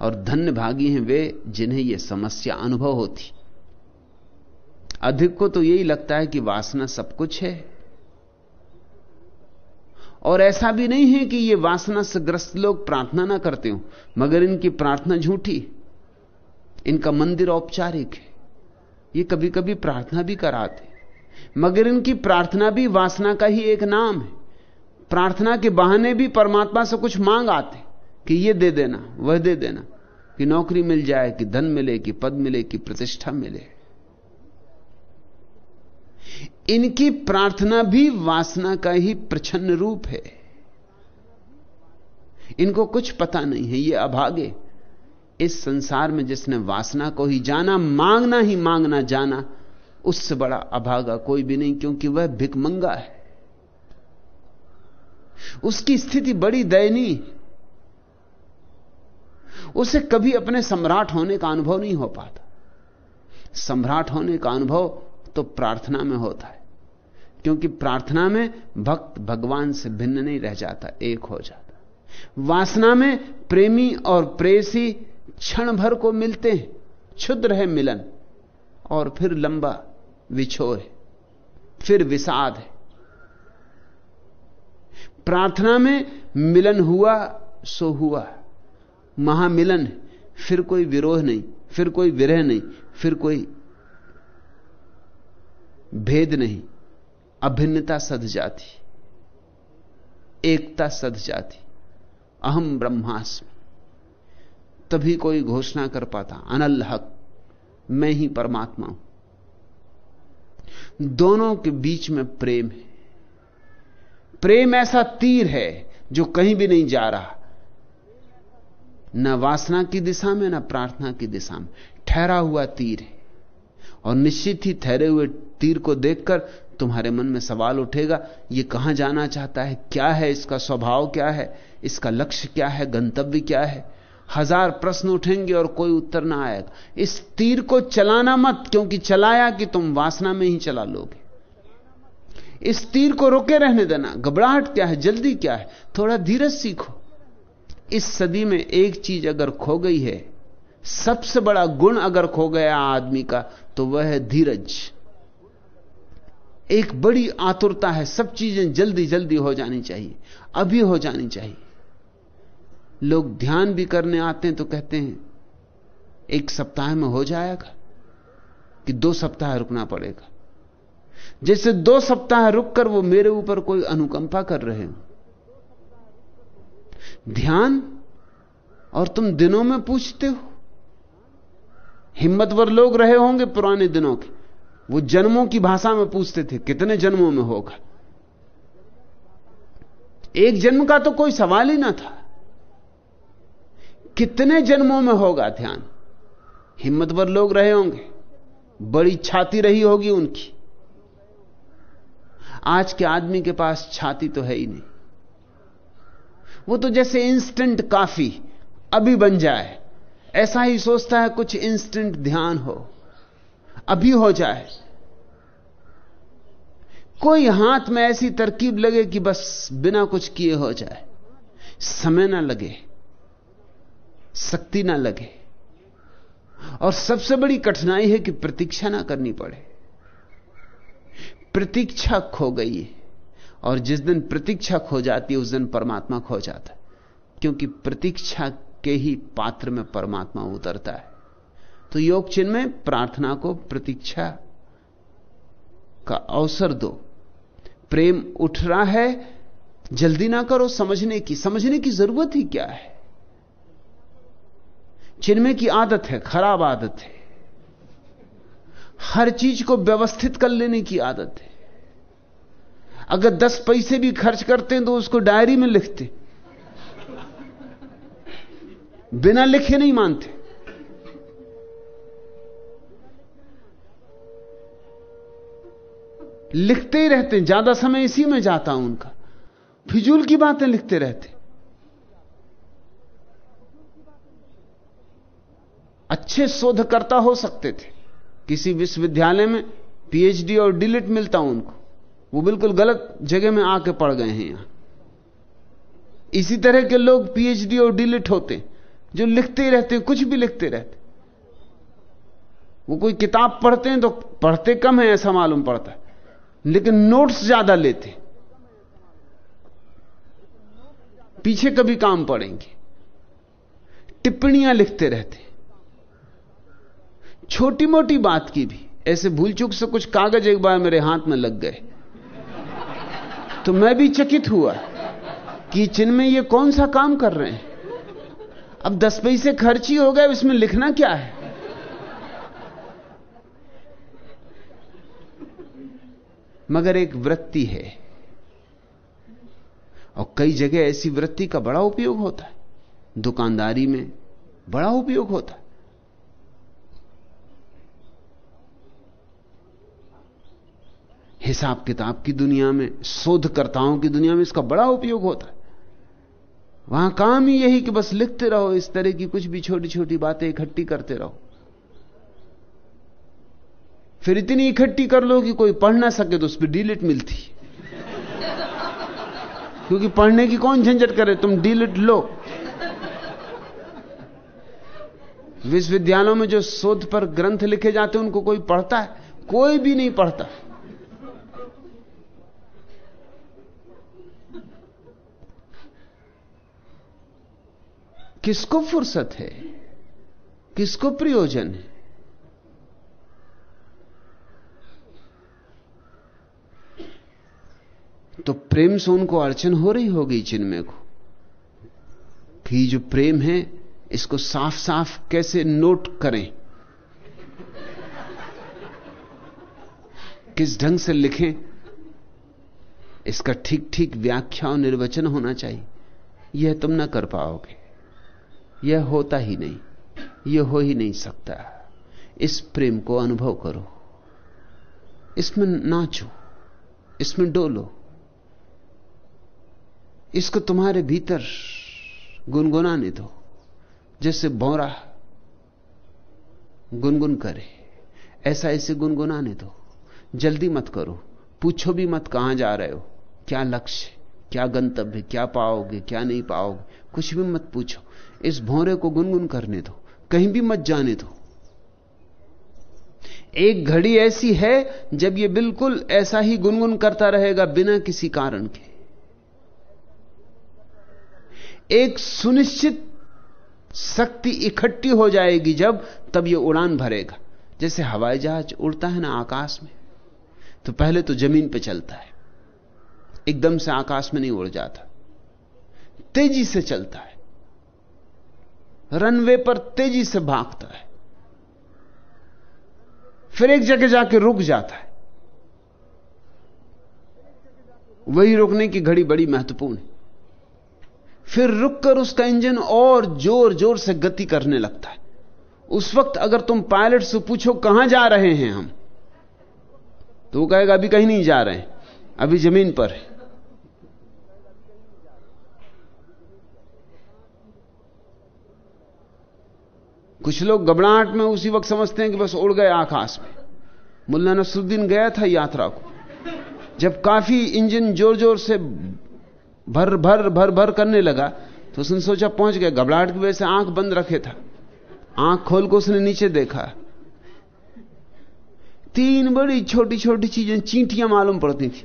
और धन्य भागी हैं वे जिन्हें यह समस्या अनुभव होती। अधिक को तो यही लगता है कि वासना सब कुछ है। और ऐसा भी नहीं है कि ये वासना से ग्रस्त लोग प्रार्थना ना करते हो, मगर इनकी प्रार्थना झूठी, इनका मंदिर औपचारिक है। ये कभी कभी प्रार्थना भी कराते मगर इनकी प्रार्थना भी वासना का ही एक नाम है। प्रार्थना के बहाने भी परमात्मा से कुछ मांग आते कि ये दे देना, वह दे देना, कि नौकरी मिल जाए, कि धन मिले, कि पद मिले, कि प्रतिष्ठा मिले। इनकी प्रार्थना भी वासना का ही प्रछन्न रूप है। इनको कुछ पता नहीं है, ये अभागे। इस संसार में जिसने वासना को ही जाना, मांगना ही मांगना जाना, उससे बड़ा अभागा कोई भी नहीं, क्योंकि वह भिकमंगा है। उसकी स्थिति बड़ी दयनीय उसे कभी अपने सम्राट होने का अनुभव नहीं हो पाता। सम्राट होने का अनुभव तो प्रार्थना में होता है, क्योंकि प्रार्थना में भक्त भगवान से भिन्न नहीं रह जाता, एक हो जाता। वासना में प्रेमी और प्रेसी क्षण भर को मिलते हैं, क्षुद्र है मिलन, और फिर लंबा विछोर है, फिर विषाद है। प्रार्थना में मिलन हुआ, सो हुआ। महामिलन है। फिर कोई विरोध नहीं, फिर कोई विरह नहीं, फिर कोई भेद नहीं। अभिन्नता सद जाती, एकता सद जाती, अहम ब्रह्मास्मि। तभी कोई घोषणा कर पाता, अनल हक, मैं ही परमात्मा हूँ। दोनों के बीच में प्रेम है। प्रेम ऐसा तीर है जो कहीं भी नहीं जा रहा। न वासना की दिशा में, न प्रार्थना की दिशा में। ठहरा हुआ तीर है। और निश्चित ही ठहरे हुए तीर को देखकर तुम्हारे मन में सवाल उठेगा यह कहाँ जाना चाहता है? क्या है इसका स्वभाव क्या है? इसका लक्ष्य क्या है? गंतव्य क्या है? हज़ार प्रश्न उठेंगे और कोई उत्तर ना आएगा। इस तीर को चलाना मत, क्योंकि चलाया कि तुम वासना में ही चला लोगे। इस तीर को रोके रहने देना। घबराहट क्या है? जल्दी क्या है? थोड़ा धीरज सीखो। इस सदी में एक चीज़ अगर खो गई है, सबसे बड़ा गुण अगर खो गया आदमी का तो वह है धीरज। एक बड़ी आतुरता है, सब चीज़ें जल्दी जल्दी हो जानी चाहिए, अभी हो जानी चाहिए। लोग ध्यान भी करने आते हैं तो कहते हैं, एक सप्ताह में हो जाएगा कि दो सप्ताह रुकना पड़ेगा। जैसे दो सप्ताह रुककर वो मेरे ऊपर कोई अनुकंपा कर रहे हो ध्यान और तुम दिनों में पूछते हो। हिम्मतवर लोग रहे होंगे पुराने दिनों के। वो जन्मों की भाषा में पूछते थे, कितने जन्मों में होगा? एक जन्म का तो कोई सवाल ही ना था। कितने जन्मों में होगा ध्यान? हिम्मतवर लोग रहे होंगे। बड़ी छाती रही होगी उनकी। आज के आदमी के पास छाती तो है ही नहीं। वो तो जैसे इंस्टेंट काफ़ी, अभी बन जाए। ऐसा ही सोचता है कुछ इंस्टेंट ध्यान हो, अभी हो जाए। कोई हाथ में ऐसी तरकीब लगे कि बस बिना कुछ किए हो जाए। समय ना लगे, शक्ति ना लगे। और सबसे बड़ी कठिनाई है कि प्रतीक्षा ना करनी पड़े। प्रतीक्षा खो गई है। और जिस दिन प्रतीक्षा खो जाती है, उस दिन परमात्मा खो जाता है। क्योंकि प्रतीक्षा के ही पात्र में परमात्मा उतरता है। तो योग चिन्ह में प्रार्थना को प्रतीक्षा का अवसर दो। प्रेम उठ रहा है, जल्दी ना करो, समझने की समझने की ज़रूरत ही क्या है? चिन्मय की आदत है, खराब आदत है। हर चीज़ को व्यवस्थित कर लेने की आदत है। अगर दस पैसे भी खर्च करते हैं तो उसको डायरी में लिखते। बिना लिखे नहीं मानते। लिखते ही रहते हैं, ज़्यादा समय इसी में जाता उनका। फिजूल की बातें लिखते रहते। अच्छे शोधकर्ता हो सकते थे। किसी विश्वविद्यालय में पीएचडी और डिलिट मिलता उनको। वो बिल्कुल गलत जगह में आके पड़ गए हैं यहाँ। इसी तरह के लोग पीएचडी और डिलिट होते, जो लिखते ही रहते हैं, कुछ भी लिखते रहते। वो कोई किताब पढ़ते हैं तो पढ़ते कम है, ऐसा मालूम पड़ता है। लेकिन नोट्स ज़्यादा लेते। पीछे कभी काम पड़ेंगे। टिप्पणियाँ लिखते रहते। छोटी मोटी बात की भी, ऐसे भूल चूक से कुछ कागज़ एक बार मेरे हाथ में लग गए। तो मैं भी चकित हुआ कि में ये कौन सा काम कर रहे हैं? अब दस पैसे खर्च ही हो गए इसमें लिखना क्या है? मगर एक वृत्ति है, और कई जगह ऐसी वृत्ति का बड़ा उपयोग होता है। दुकानदारी में बड़ा उपयोग होता है। हिसाब किताब की दुनिया में, शोधकर्ताओं की दुनिया में इसका बड़ा उपयोग होता है। वहाँ काम ही यही कि बस लिखते रहो, इस तरह की कुछ भी छोटी छोटी बातें इकट्ठी करते रहो। फिर इतनी इकट्ठी कर लो कि कोई पढ़ ना सके तो उस पर डिलीट मिलती। क्योंकि पढ़ने की कौन झंझट करे? तुम डिलीट लो। विश्वविद्यालयों में जो शोध पर ग्रंथ लिखे जाते हैं, उनको कोई पढ़ता है? कोई भी नहीं पढ़ता। किसको फुर्सत है? किसको प्रयोजन है? तो प्रेम से उनको अड़चन हो रही होगी चिन्मय को? कि जो प्रेम है, इसको साफ़ साफ़ कैसे नोट करें? किस ढंग से लिखें? इसका ठीक ठीक व्याख्या और निर्वचन होना चाहिए। यह तुम ना कर पाओगे। यह होता ही नहीं यह हो ही नहीं सकता। इस प्रेम को अनुभव करो। इसमें नाचो, इसमें डोलो। इसको तुम्हारे भीतर गुनगुनाने दो, जैसे भौरा गुनगुन करे। ऐसा ऐसे गुनगुनाने दो। जल्दी मत करो। पूछो भी मत कहाँ जा रहे हो, क्या लक्ष्य क्या गंतव्य, क्या पाओगे, क्या नहीं पाओगे? कुछ भी मत पूछो। इस भौरे को गुनगुन करने दो। कहीं भी मत जाने दो। एक घड़ी ऐसी है, जब यह बिल्कुल ऐसा ही गुनगुन करता रहेगा बिना किसी कारण के। एक सुनिश्चित शक्ति इकट्ठी हो जाएगी जब, तब यह उड़ान भरेगा। जैसे हवाई जहाज़ उड़ता है ना आकाश में तो पहले तो ज़मीन पे चलता है। एकदम से आकाश में नहीं उड़ जाता। तेज़ी से चलता है। रनवे पर तेज़ी से भागता है। फिर एक जगह जाके रुक जाता है। वही रुकने की घड़ी बड़ी महत्वपूर्ण है। फिर रुककर उसका इंजन और ज़ोर ज़ोर से गति करने लगता है। उस वक्त अगर तुम पायलट से पूछो, कहाँ जा रहे हैं हम? तो वो कहेगा, अभी कहीं नहीं जा रहे हैं। अभी ज़मीन पर है। कुछ लोग घबराहट में उसी वक्त समझते हैं कि बस उड़ गए आकाश में। मुल्ला नसरुद्दीन गया था यात्रा को। जब काफ़ी इंजन ज़ोर ज़ोर से भर भर भर भर करने लगा तो उसने सोचा पहुँच गया। घबराहट की वजह से आँख बंद रखे था। आँख खोल को उसने नीचे देखा। तीन बड़ी छोटी छोटी चीज़ें, चींटियाँ मालूम पड़ती थी।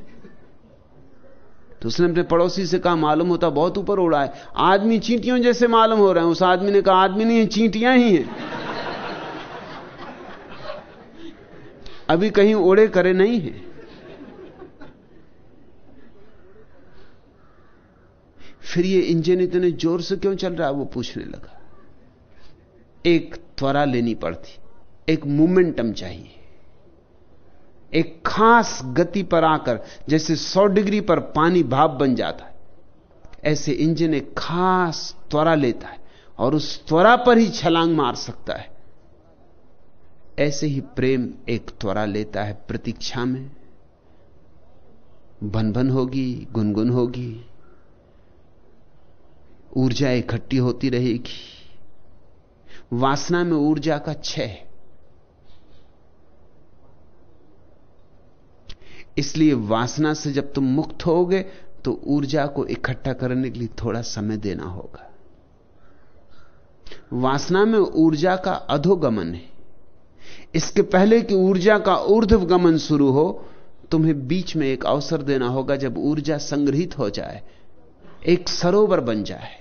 तो उसने अपने पड़ोसी से कहा, मालूम होता बहुत ऊपर उड़ा है। आदमी चींटियों जैसे मालूम हो रहे हैं। उस आदमी ने कहा, आदमी नहीं है चींटियाँ ही हैं। अभी कहीं ओड़े करे नहीं है। फिर ये इंजन इतने ज़ोर से क्यों चल रहा है, वो पूछने लगा। एक त्वरा लेनी पड़ती। एक मोमेंटम चाहिए। एक खास गति पर आकर, जैसे 100 डिग्री पर पानी भाप बन जाता है। ऐसे इंजन एक खास त्वरा लेता है और उस त्वरा पर ही छलांग मार सकता है। ऐसे ही प्रेम एक त्वरा लेता है प्रतीक्षा में। भन भन होगी, गुनगुन होगी, ऊर्जा इकट्ठी होती रहेगी। वासना में ऊर्जा का क्षय इसलिए वासना से जब तुम मुक्त होगे तो ऊर्जा को इकट्ठा करने के लिए थोड़ा समय देना होगा। वासना में ऊर्जा का अधोगमन है। इसके पहले कि ऊर्जा का ऊर्ध्व गमन शुरू हो, तुम्हें बीच में एक अवसर देना होगा जब ऊर्जा संग्रहित हो जाए, एक सरोवर बन जाए।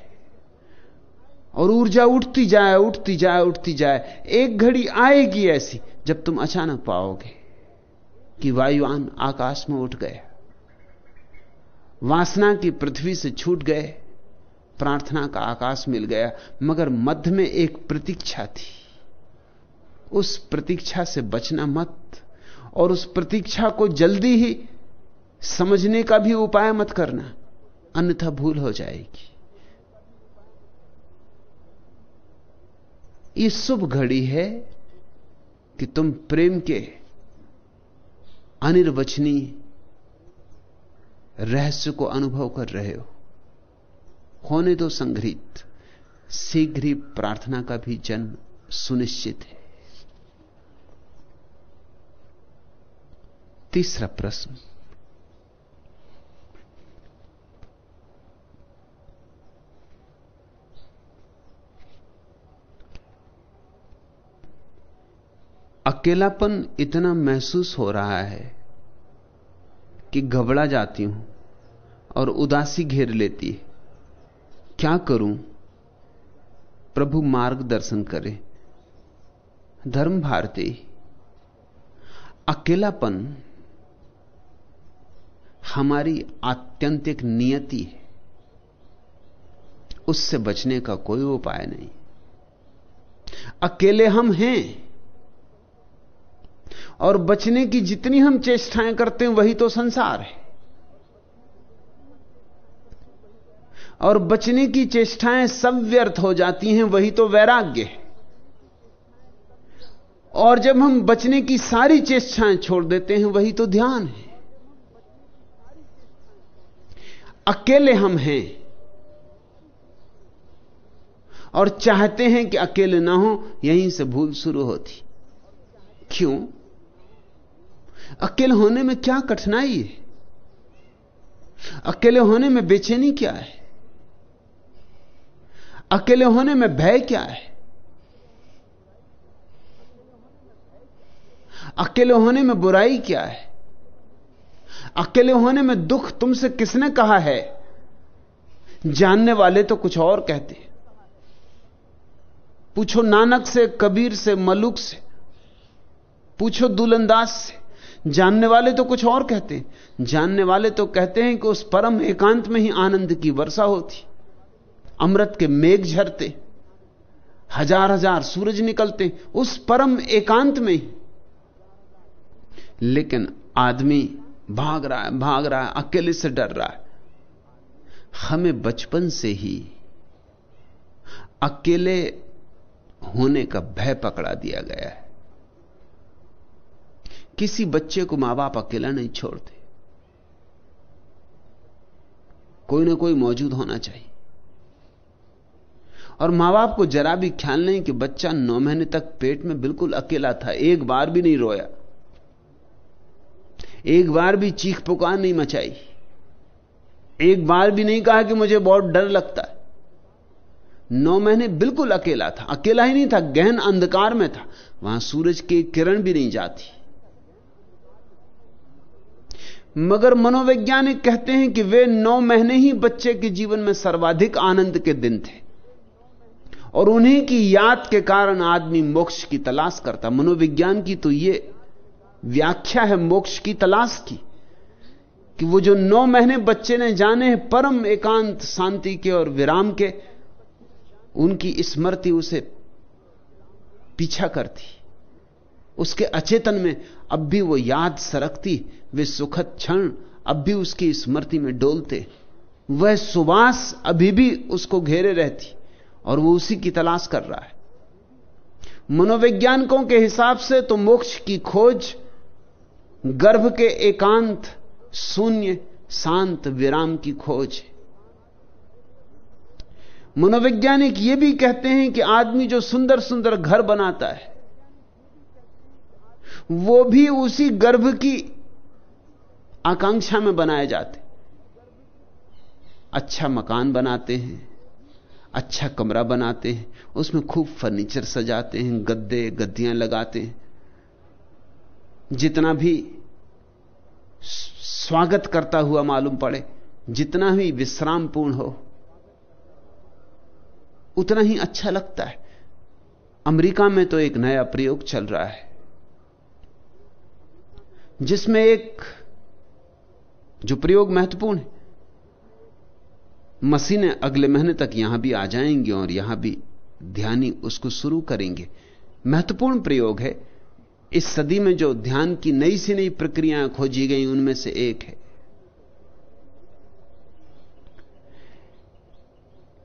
और ऊर्जा उठती जाए उठती जाए उठती जाए, एक घड़ी आएगी ऐसी जब तुम अचानक पाओगे। कि वायुआन आकाश में उठ गया वासना की पृथ्वी से छूट गए। प्रार्थना का आकाश मिल गया। मगर मध्य में एक प्रतीक्षा थी। उस प्रतीक्षा से बचना मत और उस प्रतीक्षा को जल्दी ही समझने का भी उपाय मत करना, अन्यथा भूल हो जाएगी। ये शुभ घड़ी है कि तुम प्रेम के अनिर्वचनीय रहस्य को अनुभव कर रहे हो। होने दो संग्रहित। शीघ्र ही प्रार्थना का भी जन्म सुनिश्चित है। तीसरा प्रश्न। अकेलापन इतना महसूस हो रहा है कि घबरा जाती हूँ और उदासी घेर लेती है। क्या करूँ? प्रभु मार्गदर्शन करे। धर्म भारती। अकेलापन हमारी आत्यंतिक नियति है। उससे बचने का कोई उपाय नहीं। अकेले हम हैं। और बचने की जितनी हम चेष्टाएँ करते हैं, वही तो संसार है। और बचने की चेष्टाएँ सब व्यर्थ हो जाती हैं, वही तो वैराग्य है। और जब हम बचने की सारी चेष्टाएँ छोड़ देते हैं, वही तो ध्यान है। अकेले हम हैं और चाहते हैं कि अकेले ना हो, यहीं से भूल शुरू होती। क्यों? अकेले होने में क्या कठिनाई है? अकेले होने में बेचैनी क्या है? अकेले होने में भय क्या है? अकेले होने में बुराई क्या है? अकेले होने में दुख तुमसे किसने कहा है? जानने वाले तो कुछ और कहते पूछो नानक से, कबीर से, मलुक से। पूछो दुलंदाज से। जानने वाले तो कुछ और कहते हैं। जानने वाले तो कहते हैं कि उस परम एकांत में ही आनंद की वर्षा होती। अमृत के मेघ झरते, हज़ार हज़ार सूरज निकलते उस परम एकांत में ही। लेकिन आदमी भाग रहा है, भाग रहा है, अकेले से डर रहा है। हमें बचपन से ही अकेले होने का भय पकड़ा दिया गया है। किसी बच्चे को माँ बाप अकेला नहीं छोड़ते। कोई ना कोई मौजूद होना चाहिए। और माँ बाप को जरा भी ख्याल नहीं कि बच्चा नौ महीने तक पेट में बिल्कुल अकेला था, एक बार भी नहीं रोया। एक बार भी चीख पुकार नहीं मचाई। एक बार भी नहीं कहा कि मुझे बहुत डर लगता है। नौ महीने बिल्कुल अकेला था, अकेला ही नहीं था, गहन अंधकार में था। वहाँ सूरज की किरण भी नहीं जाती। मगर मनोवैज्ञानिक कहते हैं कि वे नौ महीने ही बच्चे के जीवन में सर्वाधिक आनंद के दिन थे। और उन्हीं की याद के कारण आदमी मोक्ष की तलाश करता। मनोविज्ञान की तो ये व्याख्या है मोक्ष की तलाश की, कि वो जो नौ महीने बच्चे ने जाने हैं परम एकांत शांति के और विराम के, उनकी स्मृति उसे पीछा करती। उसके अचेतन में अब भी वो याद सरकती। वे सुखद क्षण अब भी उसकी स्मृति में डोलते। वह सुवास अभी भी उसको घेरे रहती और वो उसी की तलाश कर रहा है। मनोवैज्ञानिकों के हिसाब से तो मोक्ष की खोज, गर्भ के एकांत, शून्य, शांत, विराम की खोज है। मनोवैज्ञानिक यह भी कहते हैं कि आदमी जो सुंदर सुंदर घर बनाता है, वो भी उसी गर्भ की आकांक्षा में बनाए जाते अच्छा मकान बनाते हैं अच्छा कमरा बनाते हैं, उसमें खूब फर्नीचर सजाते हैं, गद्दे, गद्दियाँ लगाते हैं। जितना भी स्वागत करता हुआ मालूम पड़े, जितना भी विश्रामपूर्ण हो, उतना ही अच्छा लगता है। अमेरिका में तो एक नया प्रयोग चल रहा है, जिसमें एक जो प्रयोग महत्वपूर्ण है। मशीनें अगले महीने तक यहाँ भी आ जाएँगी और यहाँ भी ध्यानी उसको शुरू करेंगे। महत्वपूर्ण प्रयोग है। इस सदी में जो ध्यान की नई सी नई प्रक्रियाएँ खोजी गई, उनमें से एक है।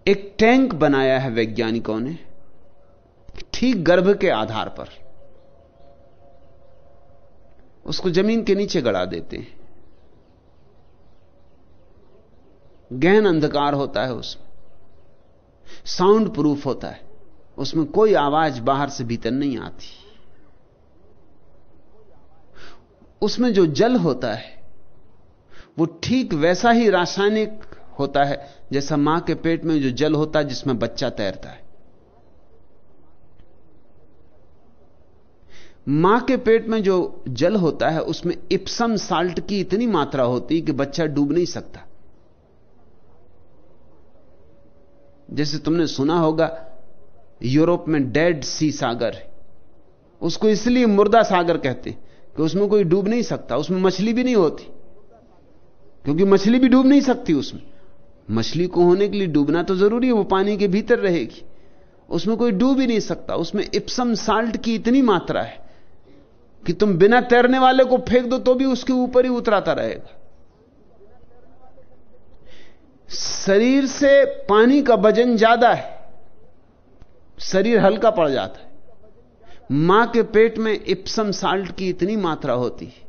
एक टैंक बनाया है वैज्ञानिकों ने, ठीक गर्भ के आधार पर। उसको ज़मीन के नीचे गड़ा देते हैं। गहन अंधकार होता है उसमें। साउंड प्रूफ होता है। उसमें कोई आवाज़ बाहर से भीतर नहीं आती। उसमें जो जल होता है, वो ठीक वैसा ही रासायनिक होता है, जैसा माँ के पेट में जो जल होता है, जिसमें बच्चा तैरता है। माँ के पेट में जो जल होता है, उसमें इप्सम साल्ट की इतनी मात्रा होती कि बच्चा डूब नहीं सकता। जैसे तुमने सुना होगा, यूरोप में डेड सी सागर है। उसको इसलिए मुर्दा सागर कहते हैं कि उसमें कोई डूब नहीं सकता, उसमें मछली भी नहीं होती। क्योंकि मछली भी डूब नहीं सकती उसमें। मछली को होने के लिए डूबना तो ज़रूरी है, वो पानी के भीतर रहेगी। उसमें कोई डूब ही नहीं सकता, उसमें इप्सम साल्ट की इतनी मात्रा है कि तुम बिना तैरने वाले को फेंक दो तो भी उसके ऊपर ही उतराता रहेगा। शरीर से पानी का वज़न ज़्यादा है, शरीर हल्का पड़ जाता है। माँ के पेट में इप्सम साल्ट की इतनी मात्रा होती है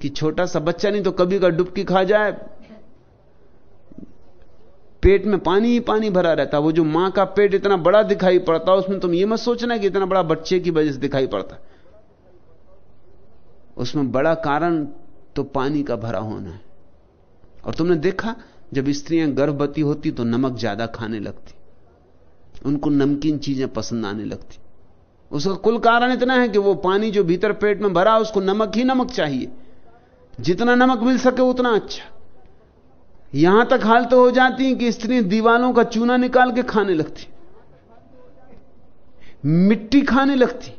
कि छोटा सा बच्चा नहीं तो कभी का डुबकी खा जाए। पेट में पानी ही पानी भरा रहता वो जो माँ का पेट इतना बड़ा दिखाई पड़ता उसमें तुम ये मत सोचना कि इतना बड़ा बच्चे की वजह से दिखाई पड़ता उसमें बड़ा कारण तो पानी का भरा होना है। और तुमने देखा जब स्त्रियाँ गर्भवती होती तो नमक ज़्यादा खाने लगती। उनको नमकीन चीज़ें पसंद आने लगती। उसका कुल कारण इतना है कि वो पानी जो भीतर पेट में भरा, उसको नमक ही नमक चाहिए। जितना नमक मिल सके उतना अच्छा। यहाँ तक हाल तो हो जाती है कि स्त्री दीवालों का चूना निकाल के खाने लगती। मिट्टी खाने लगती।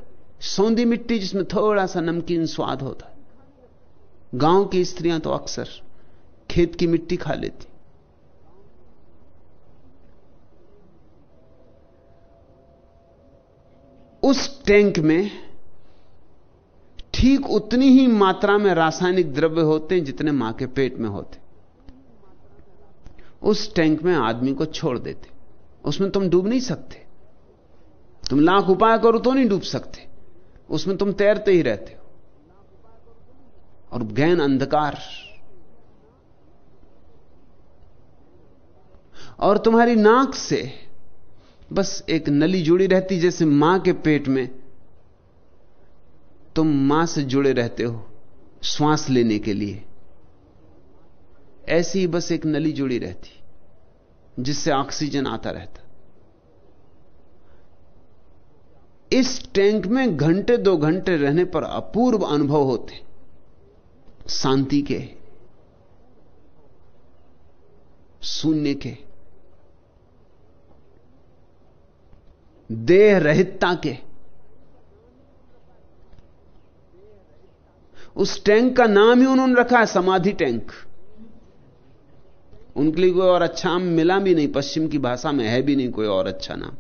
सौंधी मिट्टी जिसमें थोड़ा सा नमकीन स्वाद होता। गाँव की स्त्रियाँ तो अक्सर खेत की मिट्टी खा लेती। उस टैंक में ठीक उतनी ही मात्रा में रासायनिक द्रव्य होते हैं जितने माँ के पेट में होते उस टैंक में आदमी को छोड़ देते उसमें तुम डूब नहीं सकते। तुम लाख उपाय करो तो नहीं डूब सकते। उसमें तुम तैरते ही रहते हो। और गैन अंधकार। और तुम्हारी नाक से बस एक नली जुड़ी रहती जैसे माँ के पेट में। तुम माँ से जुड़े रहते हो श्वास लेने के लिए। ऐसी बस एक नली जुड़ी रहती, जिससे ऑक्सीजन आता रहता। इस टैंक में घंटे दो घंटे रहने पर अपूर्व अनुभव होते, शांति के, शून्य के। देह रहितता के। उस टैंक का नाम ही उन्होंने रखा है, समाधि टैंक। उनके लिए कोई और अच्छा नाम मिला भी नहीं, पश्चिम की भाषा में है भी नहीं कोई और अच्छा नाम।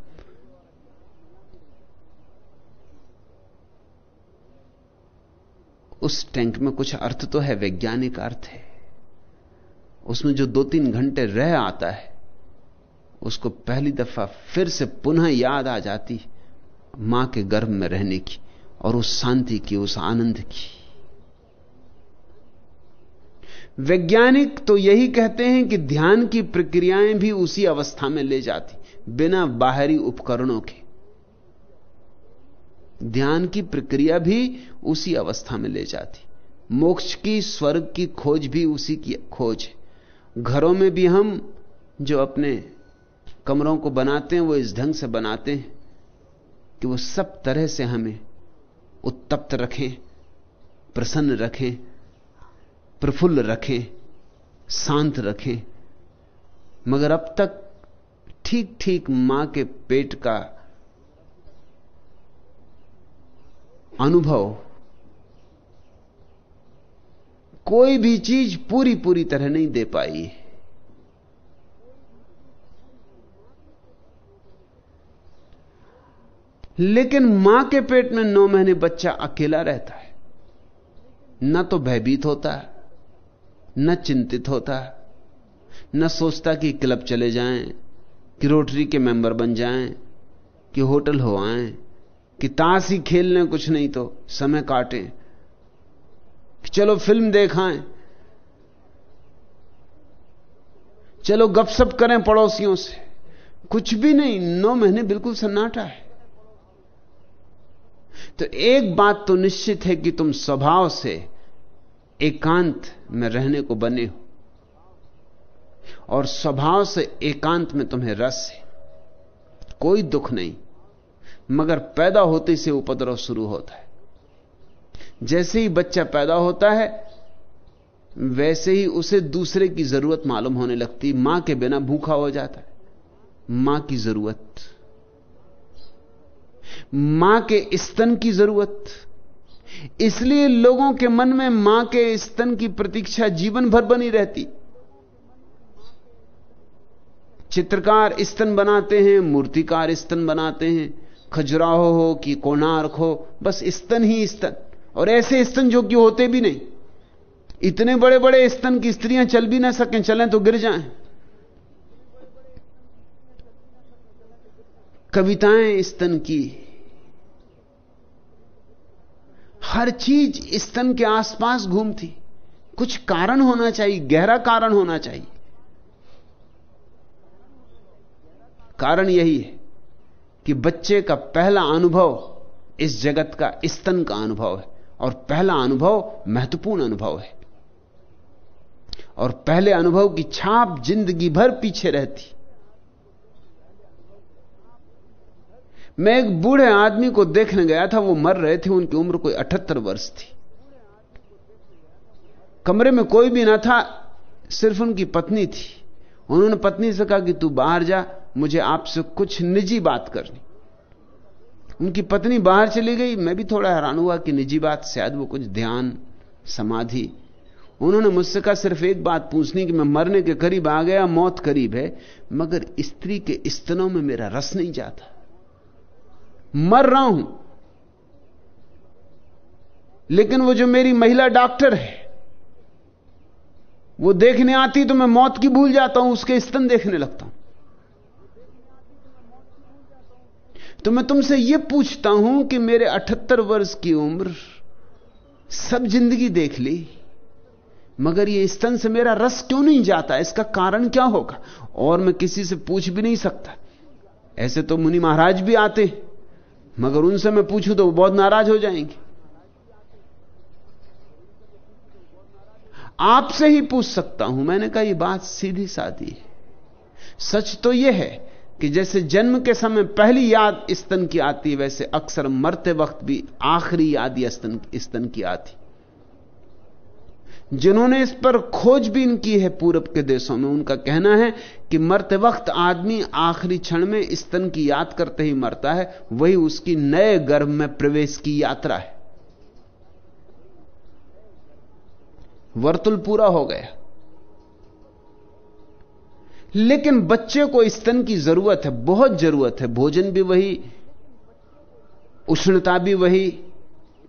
उस टैंक में कुछ अर्थ तो है, वैज्ञानिक अर्थ है। उसमें जो दो तीन घंटे रह आता है उसको पहली दफ़ा फिर से पुनः याद आ जाती माँ के गर्भ में रहने की और उस शांति की, उस आनंद की। वैज्ञानिक तो यही कहते हैं कि ध्यान की प्रक्रियाएँ भी उसी अवस्था में ले जाती, बिना बाहरी उपकरणों के। ध्यान की प्रक्रिया भी उसी अवस्था में ले जाती। मोक्ष की, स्वर्ग की खोज भी उसी की खोज है। घरों में भी हम जो अपने कमरों को बनाते हैं, वो इस ढंग से बनाते हैं कि वो सब तरह से हमें उत्तप्त रखें, प्रसन्न रखें, प्रफुल्ल रखें, शांत रखें। मगर अब तक ठीक ठीक माँ के पेट का अनुभव कोई भी चीज़ पूरी पूरी तरह नहीं दे पाई लेकिन माँ के पेट में नौ महीने बच्चा अकेला रहता है। न तो भयभीत होता है, न चिंतित होता है, न सोचता कि क्लब चले जाएँ, कि रोटरी के मेंबर बन जाएँ, कि होटल हो आए, कि ताश ही खेल लें, कुछ नहीं तो समय काटें, कि चलो फ़िल्म देखाएँ। चलो गपशप करें पड़ोसियों से। कुछ भी नहीं, नौ महीने बिल्कुल सन्नाटा है। तो एक बात तो निश्चित है कि तुम स्वभाव से एकांत में रहने को बने हो। और स्वभाव से एकांत में तुम्हें रस है। कोई दुख नहीं, मगर पैदा होते से उपद्रव शुरू होता है। जैसे ही बच्चा पैदा होता है, वैसे ही उसे दूसरे की ज़रूरत मालूम होने लगती। माँ के बिना भूखा हो जाता है। माँ की ज़रूरत। माँ के स्तन की ज़रूरत। इसलिए लोगों के मन में माँ के स्तन की प्रतीक्षा जीवन भर बनी रहती। चित्रकार स्तन बनाते हैं, मूर्तिकार स्तन बनाते हैं। खजुराहो हो कि कोणार्क हो, बस स्तन ही स्तन। और ऐसे स्तन जो कि होते भी नहीं। इतने बड़े बड़े स्तन की स्त्रियाँ चल भी ना सकें, चलें तो गिर जाएँ। कविताएँ स्तन की। हर चीज़ स्तन के आसपास घूमती। कुछ कारण होना चाहिए, गहरा कारण होना चाहिए। कारण यही है कि बच्चे का पहला अनुभव इस जगत का स्तन का अनुभव है। और पहला अनुभव महत्वपूर्ण अनुभव है। और पहले अनुभव की छाप ज़िंदगी भर पीछे रहती। मैं एक बूढ़े आदमी को देखने गया था, वो मर रहे थे, उनकी उम्र कोई अठहत्तर वर्ष थी। कमरे में कोई भी ना था, सिर्फ़ उनकी पत्नी थी। उन्होंने पत्नी से कहा कि तू बाहर जा, मुझे आपसे कुछ निजी बात करनी। उनकी पत्नी बाहर चली गई, मैं भी थोड़ा हैरान हुआ कि निजी बात, शायद वो कुछ ध्यान, समाधि। उन्होंने मुझसे कहा, सिर्फ़ एक बात पूछनी कि मैं मरने के करीब आ गया, मौत करीब है, मगर स्त्री के स्तनों में मेरा रस नहीं जाता। मर रहा हूँ। लेकिन वो जो मेरी महिला डॉक्टर है, वो देखने आती तो मैं मौत की भूल जाता हूँ, उसके स्तन देखने लगता हूँ। तो मैं तुमसे यह पूछता हूँ कि मेरे 78 वर्ष की उम्र सब ज़िंदगी देख ली, मगर ये स्तन से मेरा रस क्यों नहीं जाता? इसका कारण क्या होगा? और मैं किसी से पूछ भी नहीं सकता। ऐसे तो मुनि महाराज भी आते मगर उनसे मैं पूछूँ तो वो बहुत नाराज़ हो जाएँगे। आपसे ही पूछ सकता हूँ। मैंने कहा, ये बात सीधी साधी है। सच तो यह है कि जैसे जन्म के समय पहली याद स्तन की आती वैसे अक्सर मरते वक्त भी आखिरी याद स्तन स्तन की आती जिन्होंने इस पर खोजबीन की है पूरब के देशों में। उनका कहना है कि मरते वक्त आदमी आखिरी क्षण में स्तन की याद करते ही मरता है। वही उसकी नए गर्भ में प्रवेश की यात्रा है। वर्तुल पूरा हो गया। लेकिन बच्चे को स्तन की ज़रूरत है, बहुत ज़रूरत है। भोजन भी वही, उष्णता भी वही,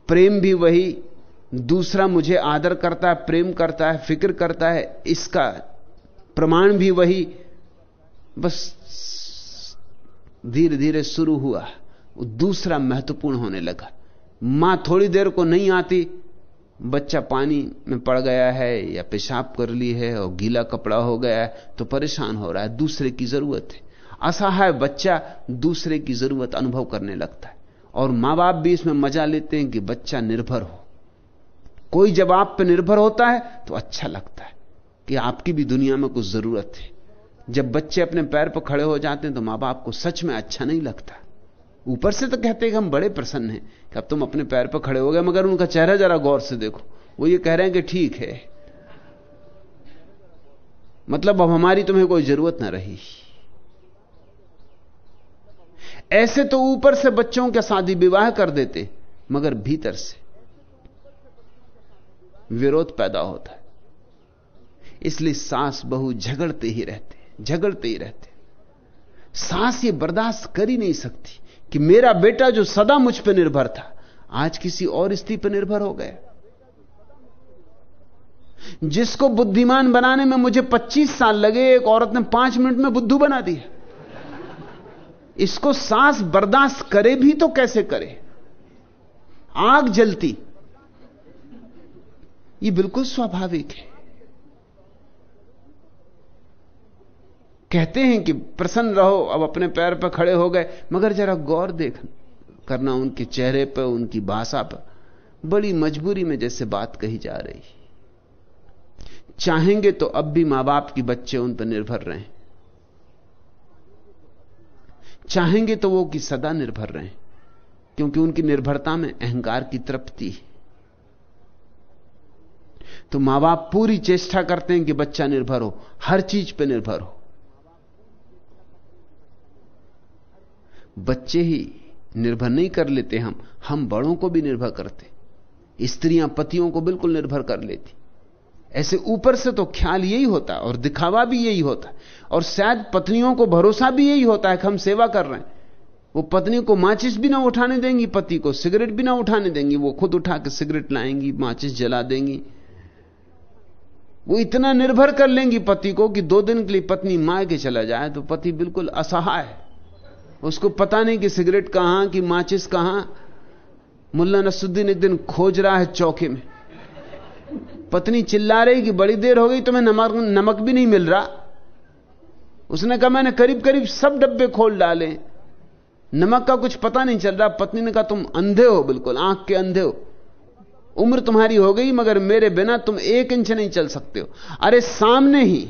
प्रेम भी वही दूसरा मुझे आदर करता है, प्रेम करता है, फ़िक्र करता है, इसका प्रमाण भी वही, बस धीरे धीरे शुरू हुआ। दूसरा महत्वपूर्ण होने लगा। माँ थोड़ी देर को नहीं आती, बच्चा पानी में पड़ गया है या पेशाब कर ली है और गीला कपड़ा हो गया है तो परेशान हो रहा है, दूसरे की ज़रूरत है। असहाय बच्चा दूसरे की ज़रूरत अनुभव करने लगता है। और माँ बाप भी इसमें मज़ा लेते हैं कि बच्चा निर्भर हो। कोई जब आप पर निर्भर होता है तो अच्छा लगता है कि आपकी भी दुनिया में कुछ ज़रूरत है। जब बच्चे अपने पैर पर खड़े हो जाते हैं तो माँ बाप को सच में अच्छा नहीं लगता। ऊपर से तो कहते हैं कि हम बड़े प्रसन्न हैं कि अब तुम अपने पैर पर खड़े हो गए, मगर उनका चेहरा जरा गौर से देखो। वो ये कह रहे हैं कि ठीक है। मतलब अब हमारी तुम्हें कोई ज़रूरत ना रही। ऐसे तो ऊपर से बच्चों के शादी विवाह कर देते, मगर भीतर से विरोध पैदा होता है। इसलिए सास बहु झगड़ते ही रहते झगड़ते ही रहते सास ये बर्दाश्त कर ही नहीं सकती कि मेरा बेटा जो सदा मुझ पर निर्भर था, आज किसी और स्त्री पर निर्भर हो गया। जिसको बुद्धिमान बनाने में मुझे 25 साल लगे, एक औरत ने पाँच मिनट में बुद्धू बना दिया इसको सांस बर्दाश्त करे भी तो कैसे करे? आग जलती ये बिल्कुल स्वाभाविक है। कहते हैं कि प्रसन्न रहो, अब अपने पैर पर खड़े हो गए, मगर जरा गौर देख करना उनके चेहरे पर, उनकी भाषा पर। बड़ी मजबूरी में जैसे बात कही जा रही। चाहेंगे तो अब भी माँ बाप की बच्चे उन पर निर्भर रहें। चाहेंगे तो वो कि सदा निर्भर रहें, क्योंकि उनकी निर्भरता में अहंकार की तृप्ति है। तो माँ बाप पूरी चेष्टा करते हैं कि बच्चा निर्भर हो, हर चीज़ पर निर्भर हो। बच्चे ही निर्भर नहीं कर लेते हम हम बड़ों को भी निर्भर करते, स्त्रियाँ पतियों को बिल्कुल निर्भर कर लेती। ऐसे ऊपर से तो ख्याल यही होता और दिखावा भी यही होता, और शायद पत्नियों को भरोसा भी यही होता है कि हम सेवा कर रहे हैं। वो पत्नी को माचिस भी ना उठाने देंगी, पति को सिगरेट भी ना उठाने देंगी, वो खुद उठा के सिगरेट लाएँगी, माचिस जला देंगी। वो इतना निर्भर कर लेंगी पति को कि दो दिन के लिए पत्नी मार के चला जाए तो पति बिल्कुल असहाय है। उसको पता नहीं कि सिगरेट कहाँ, कि माचिस कहाँ। मुल्ला नसुद्दीन एक दिन खोज रहा है चौके में। पत्नी चिल्ला रही कि बड़ी देर हो गई तुम्हें नमक नमक भी नहीं मिल रहा। उसने कहा, मैंने करीब करीब सब डब्बे खोल डाले। नमक का कुछ पता नहीं चल रहा। पत्नी ने कहा, तुम अंधे हो बिल्कुल, आँख के अंधे हो। उम्र तुम्हारी हो गई, मगर मेरे बिना तुम एक इंच नहीं चल सकते हो। अरे सामने ही,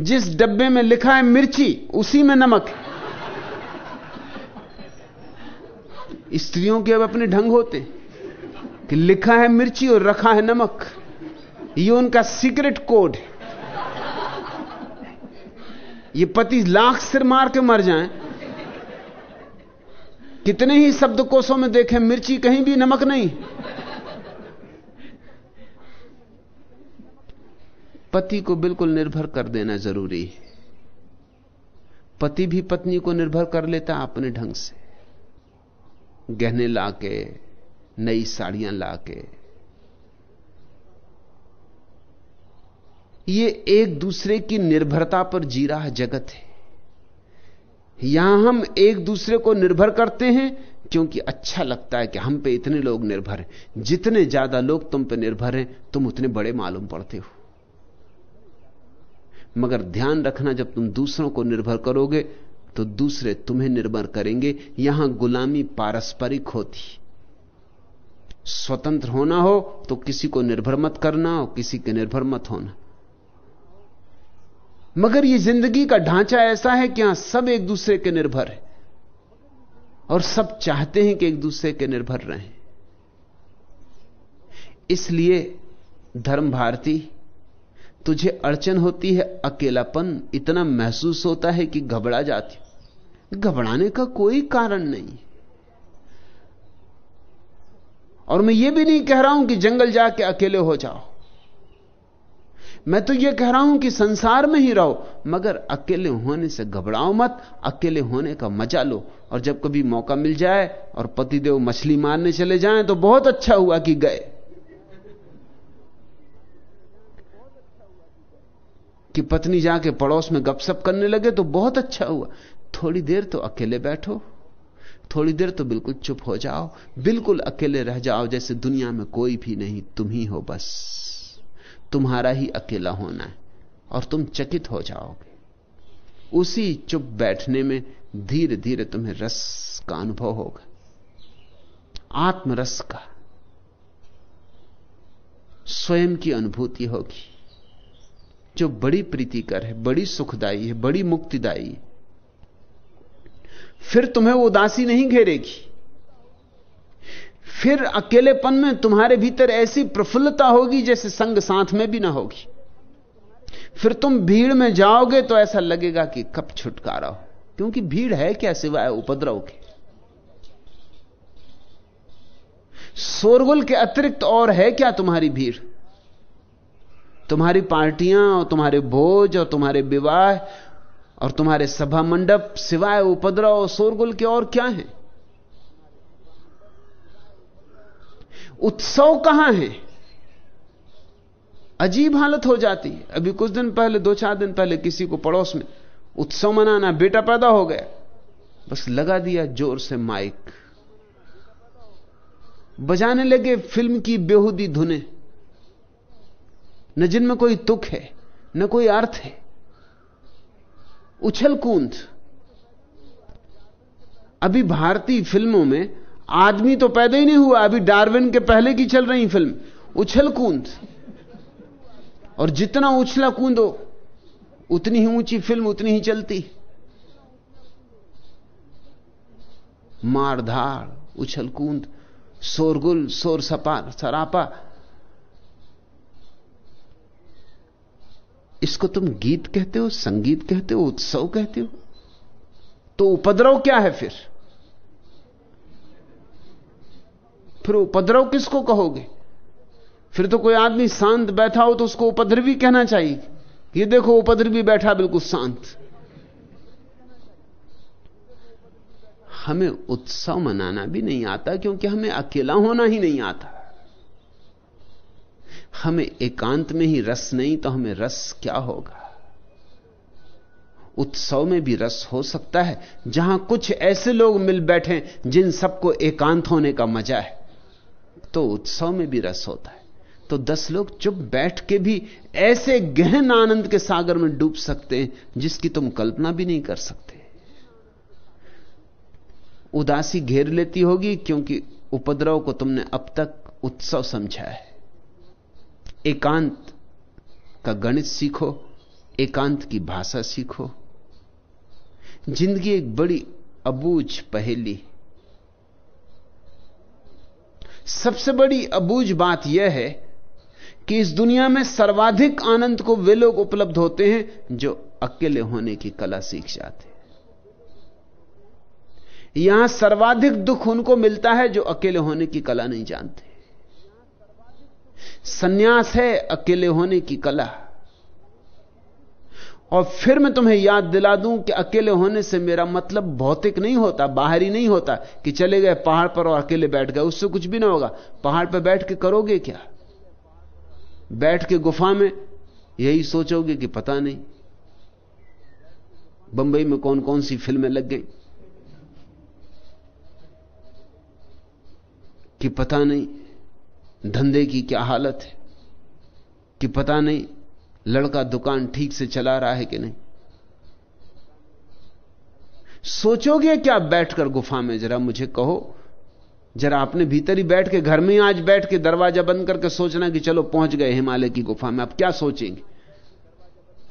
जिस डब्बे में लिखा है मिर्ची, उसी में नमक। स्त्रियों के अब अपने ढंग होते कि लिखा है मिर्ची और रखा है नमक। ये उनका सीक्रेट कोड है। ये पति लाख सिर मार के मर जाएँ। कितने ही शब्दकोशों में देखें, मिर्ची कहीं भी नमक नहीं। पति को बिल्कुल निर्भर कर देना ज़रूरी है। पति भी पत्नी को निर्भर कर लेता अपने ढंग से। गहने लाके, नई साड़ियाँ लाके। ये एक दूसरे की निर्भरता पर जी रहा जगत है। यहाँ हम एक दूसरे को निर्भर करते हैं क्योंकि अच्छा लगता है कि हम पे इतने लोग निर्भर हैं। जितने ज़्यादा लोग तुम पे निर्भर हैं, तुम उतने बड़े मालूम पड़ते हो। मगर ध्यान रखना, जब तुम दूसरों को निर्भर करोगे तो दूसरे तुम्हें निर्भर करेंगे। यहाँ गुलामी पारस्परिक होती। स्वतंत्र होना हो तो किसी को निर्भर मत करना और किसी के निर्भर मत होना। मगर यह ज़िंदगी का ढांचा ऐसा है कि यहाँ सब एक दूसरे के निर्भर है। और सब चाहते हैं कि एक दूसरे के निर्भर रहें। इसलिए धर्म भारती तुझे अड़चन होती है, अकेलापन इतना महसूस होता है कि घबरा जाती घबराने का कोई कारण नहीं। और मैं यह भी नहीं कह रहा हूँ कि जंगल जाके अकेले हो जाओ। मैं तो यह कह रहा हूँ कि संसार में ही रहो, मगर अकेले होने से घबराओ मत, अकेले होने का मज़ा लो। और जब कभी मौका मिल जाए और पतिदेव मछली मारने चले जाएँ तो बहुत अच्छा हुआ कि गए। कि पत्नी जाके पड़ोस में गपशप करने लगे तो बहुत अच्छा हुआ। थोड़ी देर तो अकेले बैठो, थोड़ी देर तो बिल्कुल चुप हो जाओ, बिल्कुल अकेले रह जाओ जैसे दुनिया में कोई भी नहीं, तुम ही हो बस। तुम्हारा ही अकेला होना है और तुम चकित हो जाओगे। उसी चुप बैठने में धीरे धीरे तुम्हें रस का अनुभव होगा। आत्मरस का, स्वयं की अनुभूति होगी। जो बड़ी प्रीतिकर है, बड़ी सुखदाई है, बड़ी मुक्तिदायी है। फिर तुम्हें वो उदासी नहीं घेरेगी। फिर अकेलेपन में तुम्हारे भीतर ऐसी प्रफुल्लता होगी जैसे संग साथ में भी ना होगी। फिर तुम भीड़ में जाओगे तो ऐसा लगेगा कि कब छुटकारा हो। क्योंकि भीड़ है क्या सिवाय उपद्रव के? शोरगुल के अतिरिक्त और है क्या तुम्हारी भीड़? तुम्हारी पार्टियाँ और तुम्हारे भोज और तुम्हारे विवाह और तुम्हारे सभा मंडप सिवाय उपद्रव और शोरगुल के और क्या है? उत्सव कहाँ है? अजीब हालत हो जाती है। अभी कुछ दिन पहले, दो चार दिन पहले किसी को पड़ोस में उत्सव मनाना बेटा पैदा हो गया। बस लगा दिया ज़ोर से माइक। बजाने लगे फ़िल्म की बेहूदी धुने। न जिनमें कोई तुक है, न कोई अर्थ है। उछल कूंद। अभी भारतीय फ़िल्मों में आदमी तो पैदा ही नहीं हुआ, अभी डार्विन के पहले की चल रही फ़िल्म। उछल कूंद। और जितना उछला कूदो उतनी ही ऊँची फ़िल्म उतनी ही चलती। मारधाड़, उछल कूंद, शोरगुल, शोर सपा, सरापा इसको तुम गीत कहते हो, संगीत कहते हो, उत्सव कहते हो? तो उपद्रव क्या है फिर? फिर उपद्रव किसको कहोगे? फिर तो कोई आदमी शांत बैठा हो तो उसको उपद्रवी कहना चाहिए। ये देखो, उपद्रवी बैठा बिल्कुल शांत। हमें उत्सव मनाना भी नहीं आता क्योंकि हमें अकेला होना ही नहीं आता। हमें एकांत में ही रस नहीं तो हमें रस क्या होगा? उत्सव में भी रस हो सकता है, जहाँ कुछ ऐसे लोग मिल बैठे जिन सबको एकांत होने का मज़ा है। तो उत्सव में भी रस होता है। तो दस लोग चुप बैठ के भी ऐसे गहन आनंद के सागर में डूब सकते हैं, जिसकी तुम कल्पना भी नहीं कर सकते। उदासी घेर लेती होगी, क्योंकि उपद्रव को तुमने अब तक उत्सव समझा है। एकांत का गणित सीखो, एकांत की भाषा सीखो। ज़िंदगी एक बड़ी अबूझ पहेली। सबसे बड़ी अबूझ बात यह है कि इस दुनिया में सर्वाधिक आनंद को वे लोग उपलब्ध होते हैं जो अकेले होने की कला सीख जाते हैं। यहाँ सर्वाधिक दुख उनको मिलता है जो अकेले होने की कला नहीं जानते। सन्यास है, अकेले होने की कला। और फिर मैं तुम्हें याद दिला दूँ कि अकेले होने से मेरा मतलब भौतिक नहीं होता, बाहरी नहीं होता, कि चले गए पहाड़ पर और अकेले बैठ गए। उससे कुछ भी ना होगा। पहाड़ पर बैठ के करोगे क्या? बैठ के गुफा में यही सोचोगे कि पता नहीं, बंबई में कौन कौन सी फ़िल्में लग गई, कि पता नहीं धंधे की क्या हालत है? कि पता नहीं लड़का दुकान ठीक से चला रहा है कि नहीं? सोचोगे क्या बैठकर गुफा में? जरा मुझे कहो। जरा अपने भीतर ही बैठ के घर में आज बैठ के दरवाज़ा बंद करके सोचना कि चलो पहुँच गए हिमालय की गुफा में, अब क्या सोचेंगे?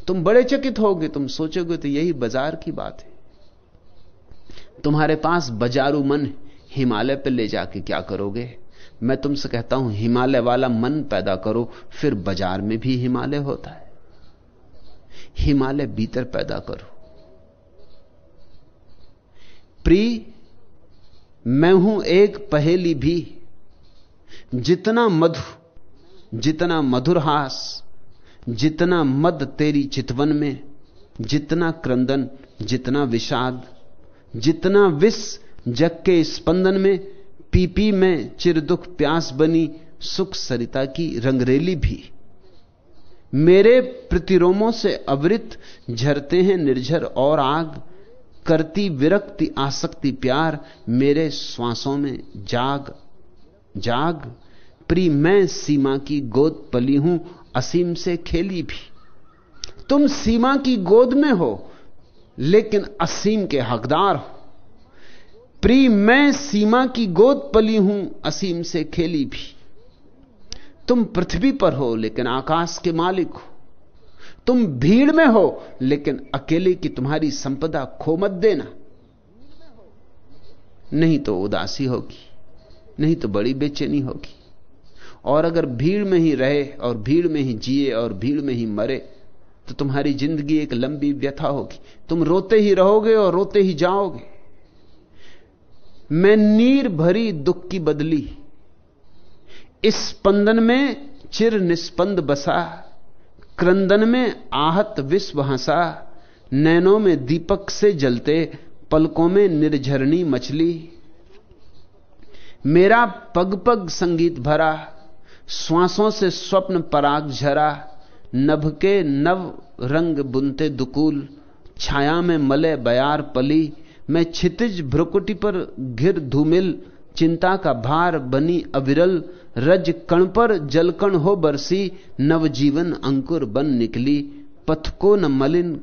तुम बड़े चकित होगे, तुम सोचोगे तो यही बाज़ार की बात है। तुम्हारे पास बाजारू मन हिमालय पर ले जाके क्या करोगे? मैं तुमसे कहता हूँ, हिमालय वाला मन पैदा करो, फिर बाज़ार में भी हिमालय होता है। हिमालय भीतर पैदा करो। प्री मैं हूँ एक पहेली भी। जितना मधु, जितना मधुरहास जितना मद तेरी चितवन में, जितना क्रंदन, जितना विषाद, जितना विष जग के स्पंदन में पीपी में चिर दुख प्यास बनी, सुख सरिता की रंगरेली भी। मेरे प्रतिरोमों से अवृत, झरते हैं निर्झर और आग। करती विरक्ति, आसक्ति, प्यार, मेरे श्वासों में जाग। जाग, प्री मैं सीमा की गोद पली हूँ, असीम से खेली भी। तुम सीमा की गोद में हो, लेकिन असीम के हकदार हो। प्री मैं सीमा की गोद पली हूँ, असीम से खेली भी। तुम पृथ्वी पर हो, लेकिन आकाश के मालिक हो। तुम भीड़ में हो, लेकिन अकेले की तुम्हारी संपदा खो मत देना। नहीं तो उदासी होगी, नहीं तो बड़ी बेचैनी होगी। और अगर भीड़ में ही रहे, और भीड़ में ही जिए, और भीड़ में ही मरे तो तुम्हारी ज़िंदगी एक लंबी व्यथा होगी। तुम रोते ही रहोगे, और रोते ही जाओगे। मैं नीर भरी दुख की बदली, इस स्पंदन में चिर निस्पंद बसा, क्रंदन में आहत विश्व हंसा, नैनों में दीपक से जलते, पलकों में निर्झरणी मछली। मेरा पग पग संगीत भरा, श्वासों से स्वप्न पराग झरा, नभ के नव रंग बुनते दुकूल, छाया में मले बयार पली मैं छितिज भ्रुकुटी पर घिर धूमिल, चिंता का भार बनी अविरल, रज कण पर जलकण हो बरसी, नवजीवन अंकुर बन निकली। पथ को न मलिन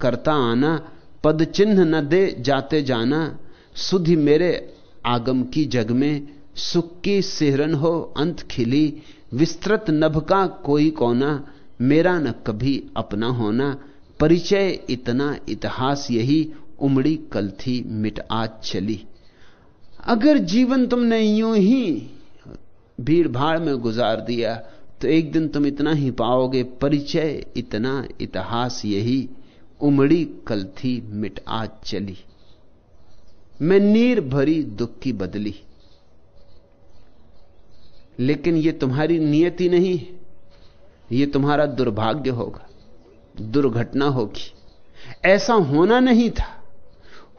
करता आना, पद चिन्ह न दे जाते जाना। सुधि मेरे आगम की जग में, सुख की सिहरन हो अंत खिली। विस्तृत नभ का कोई कोना, मेरा न कभी अपना होना। परिचय इतना इतिहास यही उमड़ी कल थी, मिट आज चली। अगर जीवन तुमने यूँ ही भीड़ भाड़ में गुजार दिया तो एक दिन तुम इतना ही पाओगे, परिचय इतना, इतिहास यही, उमड़ी कल थी, मिट आज चली। मैं नीर भरी दुख की बदली। लेकिन यह तुम्हारी नियति नहीं है यह तुम्हारा दुर्भाग्य होगा, दुर्घटना होगी। ऐसा होना नहीं था।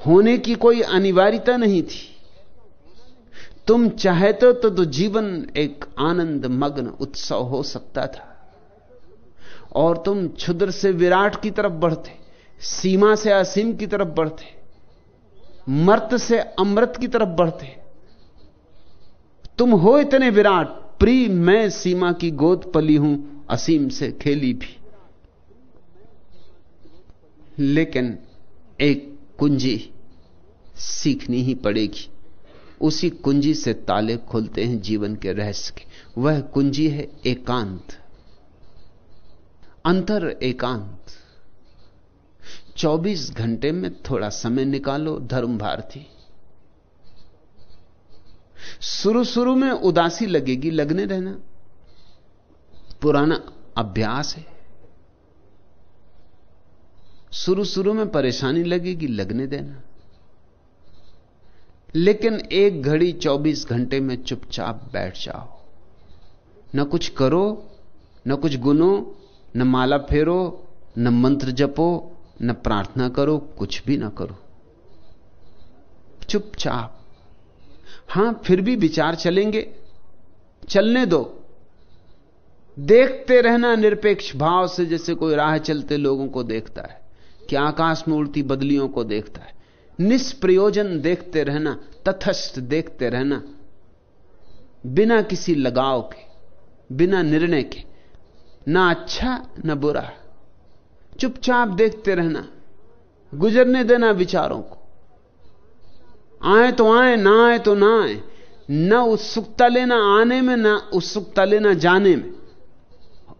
होने की कोई अनिवार्यता नहीं थी। तुम चाहते तो, तो जीवन एक आनंद मग्न उत्सव हो सकता था। और तुम क्षुद्र से विराट की तरफ़ बढ़ते सीमा से असीम की तरफ़ बढ़ते मर्त से अमृत की तरफ़ बढ़ते। तुम हो इतने विराट प्री मैं सीमा की गोद पली हूँ असीम से खेली भी। लेकिन एक कुंजी सीखनी ही पड़ेगी। उसी कुंजी से ताले खुलते हैं जीवन के रहस्य के। वह कुंजी है एकांत। अंतर एकांत। 24 घंटे में थोड़ा समय निकालो धर्म भारती शुरू शुरू में उदासी लगेगी, लगने रहना पुराना अभ्यास है। शुरू शुरू में परेशानी लगेगी, लगने देना। लेकिन एक घड़ी 24 घंटे में चुपचाप बैठ जाओ। न कुछ करो, न कुछ गुनो, न माला फेरो, न मंत्र जपो, न प्रार्थना करो, कुछ भी ना करो। चुपचाप। हाँ, फिर भी विचार चलेंगे। चलने दो। देखते रहना निरपेक्ष भाव से, जैसे कोई राह चलते लोगों को देखता है। कि आकाश में उड़ती बदलियों को देखता है। निष्प्रयोजन देखते रहना, तथस्थ देखते रहना, बिना किसी लगाव के, बिना निर्णय के, ना अच्छा न बुरा। चुपचाप देखते रहना, गुजरने देना विचारों को। आए तो आए, ना आए तो ना आए। ना उत्सुकता लेना आने में, ना उत्सुकता लेना जाने में।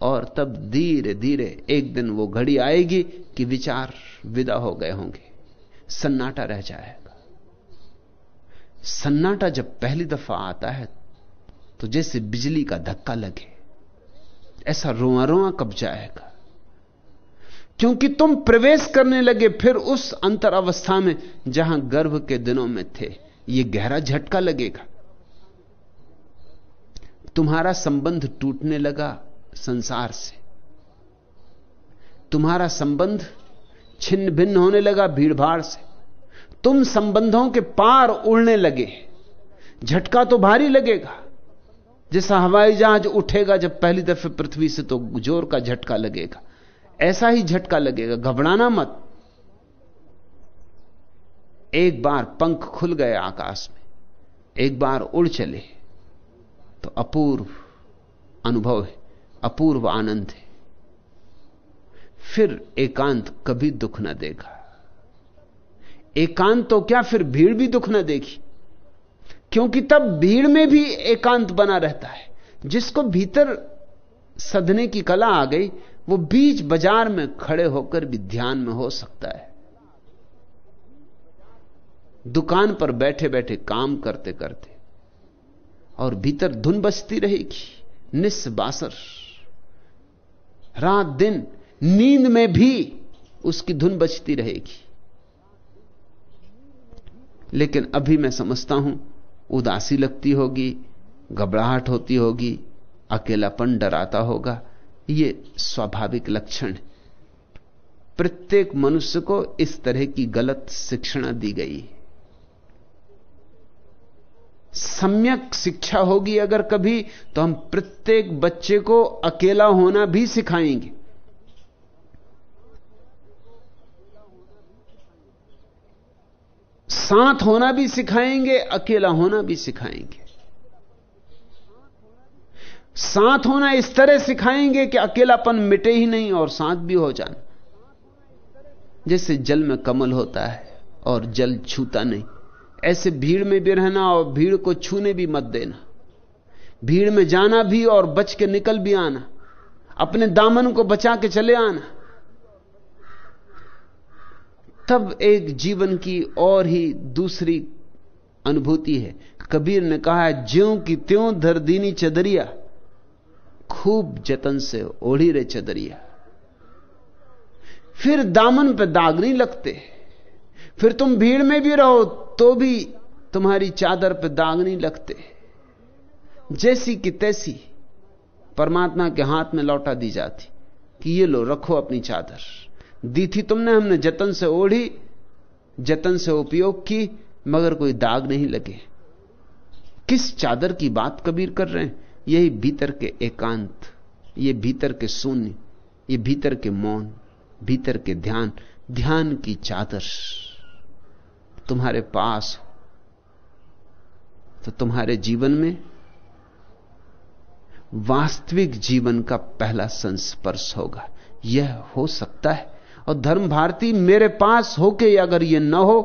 और तब धीरे धीरे एक दिन वो घड़ी आएगी कि विचार विदा हो गए होंगे। सन्नाटा रह जाएगा। सन्नाटा जब पहली दफ़ा आता है तो जैसे बिजली का धक्का लगे, ऐसा रोआ रोआ कब जाएगा? क्योंकि तुम प्रवेश करने लगे फिर उस अंतर अवस्था में जहाँ गर्भ के दिनों में थे यह गहरा झटका लगेगा। तुम्हारा संबंध टूटने लगा संसार से। तुम्हारा संबंध छिन्न भिन्न होने लगा भीड़भाड़ से। तुम संबंधों के पार उड़ने लगे। झटका तो भारी लगेगा। जैसा हवाई जहाज़ उठेगा जब पहली दफे पृथ्वी से तो ज़ोर का झटका लगेगा। ऐसा ही झटका लगेगा। घबराना मत। एक बार पंख खुल गए आकाश में। एक बार उड़ चले। तो अपूर्व अनुभव है। अपूर्व आनंद है। फिर एकांत कभी दुख ना देगा। एकांत तो क्या फिर भीड़ भी दुख ना देगी? क्योंकि तब भीड़ में भी एकांत बना रहता है। जिसको भीतर सधने की कला आ गई, वो बीच बाज़ार में खड़े होकर भी ध्यान में हो सकता है। दुकान पर बैठे बैठे काम करते करते और भीतर धुन बजती रहेगी, निस्बासर। रात दिन, नींद में भी उसकी धुन बचती रहेगी। लेकिन अभी मैं समझता हूँ, उदासी लगती होगी, घबराहट होती होगी, अकेलापन डराता होगा। ये स्वाभाविक लक्षण है। प्रत्येक मनुष्य को इस तरह की गलत शिक्षणा दी गई सम्यक शिक्षा होगी अगर कभी तो हम प्रत्येक बच्चे को अकेला होना भी सिखाएँगे। साथ होना भी सिखाएँगे, अकेला होना भी सिखाएँगे। साथ होना इस तरह सिखाएँगे कि अकेलापन मिटे ही नहीं और साथ भी हो जाना। जैसे जल में कमल होता है और जल छूता नहीं। ऐसे भीड़ में भी रहना और भीड़ को छूने भी मत देना। भीड़ में जाना भी और बच के निकल भी आना। अपने दामन को बचा के चले आना। तब एक जीवन की और ही दूसरी अनुभूति है। कबीर ने कहा है ज्यो की त्यों धरदीनी चदरिया, खूब जतन से ओढ़ी रे चदरिया। फिर दामन पे दाग नहीं लगते, फिर तुम भीड़ में भी रहो तो भी तुम्हारी चादर पे दाग नहीं लगते। जैसी कि तैसी परमात्मा के हाथ में लौटा दी जाती कि ये लो, रखो अपनी चादर। दी थी तुमने, हमने जतन से ओढ़ी, जतन से उपयोग की, मगर कोई दाग नहीं लगे। किस चादर की बात कबीर कर रहे हैं? यही भीतर के एकांत, ये भीतर के शून्य, ये भीतर के मौन, भीतर के ध्यान ध्यान की चादर। तुम्हारे पास हो तो तुम्हारे जीवन में वास्तविक जीवन का पहला संस्पर्श होगा। यह हो सकता है। और धर्म भारती मेरे पास होके अगर यह न हो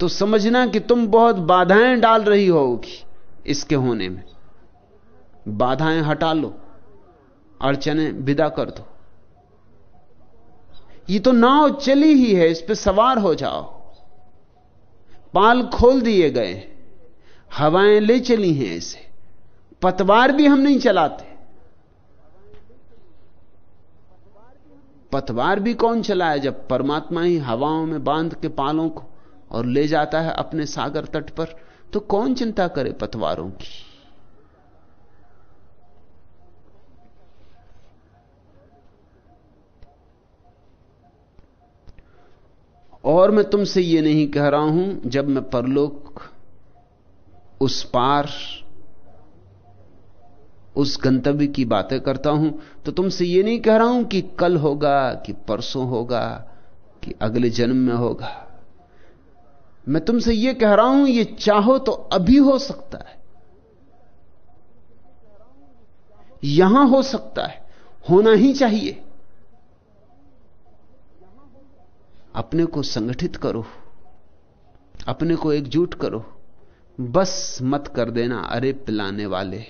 तो समझना कि तुम बहुत बाधाएँ डाल रही होगी इसके होने में। बाधाएँ हटा लो, अड़चने विदा कर दो। ये तो नाव चली ही है, इस पर सवार हो जाओ। पाल खोल दिए गए। हवाएँ ले चली हैं इसे। पतवार भी हम नहीं चलाते। पतवार भी कौन चलाए जब परमात्मा ही हवाओं में बाँध के पालों को और ले जाता है अपने सागर तट पर? तो कौन चिंता करे पतवारों की? और मैं तुमसे यह नहीं कह रहा हूँ, जब मैं परलोक उस पार, उस गंतव्य की बातें करता हूँ तो तुमसे यह नहीं कह रहा हूँ कि कल होगा, कि परसों होगा, कि अगले जन्म में होगा। मैं तुमसे यह कह रहा हूँ यह चाहो तो अभी हो सकता है। यहाँ हो सकता है, होना ही चाहिए। अपने को संगठित करो, अपने को एकजुट करो, बस मत कर देना अरे पिलाने वाले।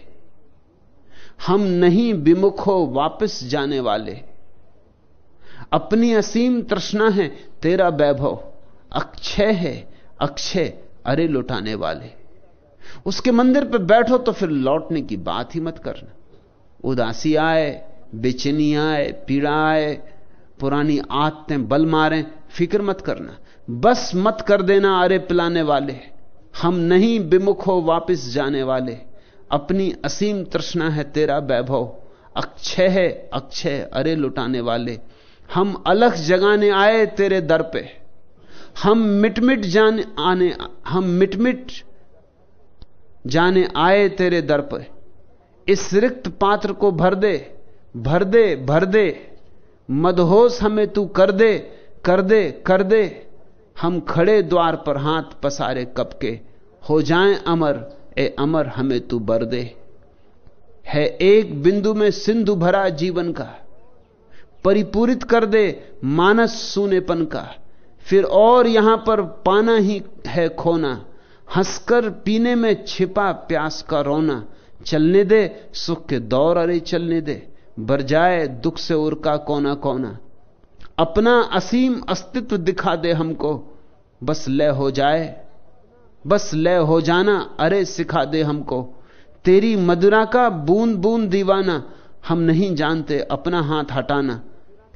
हम नहीं विमुख हो वापस जाने वाले। अपनी असीम तृष्णा है, तेरा वैभव, अक्षय है, अक्षय अरे लुटाने वाले। उसके मंदिर पर बैठो तो फिर लौटने की बात ही मत करना। उदासी आए, बेचैनी आए, पीड़ा आए, पुरानी आदतें बल मारें फ़िक्र मत करना। बस मत कर देना अरे पिलाने वाले। हम नहीं विमुख हो वापिस जाने वाले। अपनी असीम तृष्णा है तेरा वैभव। अक्षय है, अक्षय अरे लुटाने वाले। हम अलग जगाने आए तेरे दर पे। हम मिटमिट जाने आने, हम मिटमिट जाने आए तेरे दर पे। इस रिक्त पात्र को भर दे भर दे भर दे। मदहोश हमें तू कर दे। कर दे कर दे। हम खड़े द्वार पर हाथ पसारे कब के। हो जाए अमर, ए अमर हमें तू बर दे। है एक बिंदु में सिंधु भरा जीवन का। परिपूरित कर दे मानस सूनेपन का। फिर और यहाँ पर पाना ही है खोना। हंसकर पीने में छिपा प्यास का रोना। चलने दे, सुख के दौर अरे चलने दे। बर जाए दुख से उर्का कोना कोना अपना असीम अस्तित्व दिखा दे हमको। बस लय हो जाए, बस लय हो जाना, अरे सिखा दे हमको। तेरी मदुरा का बूंद बूंद दीवाना, हम नहीं जानते, अपना हाथ हटाना।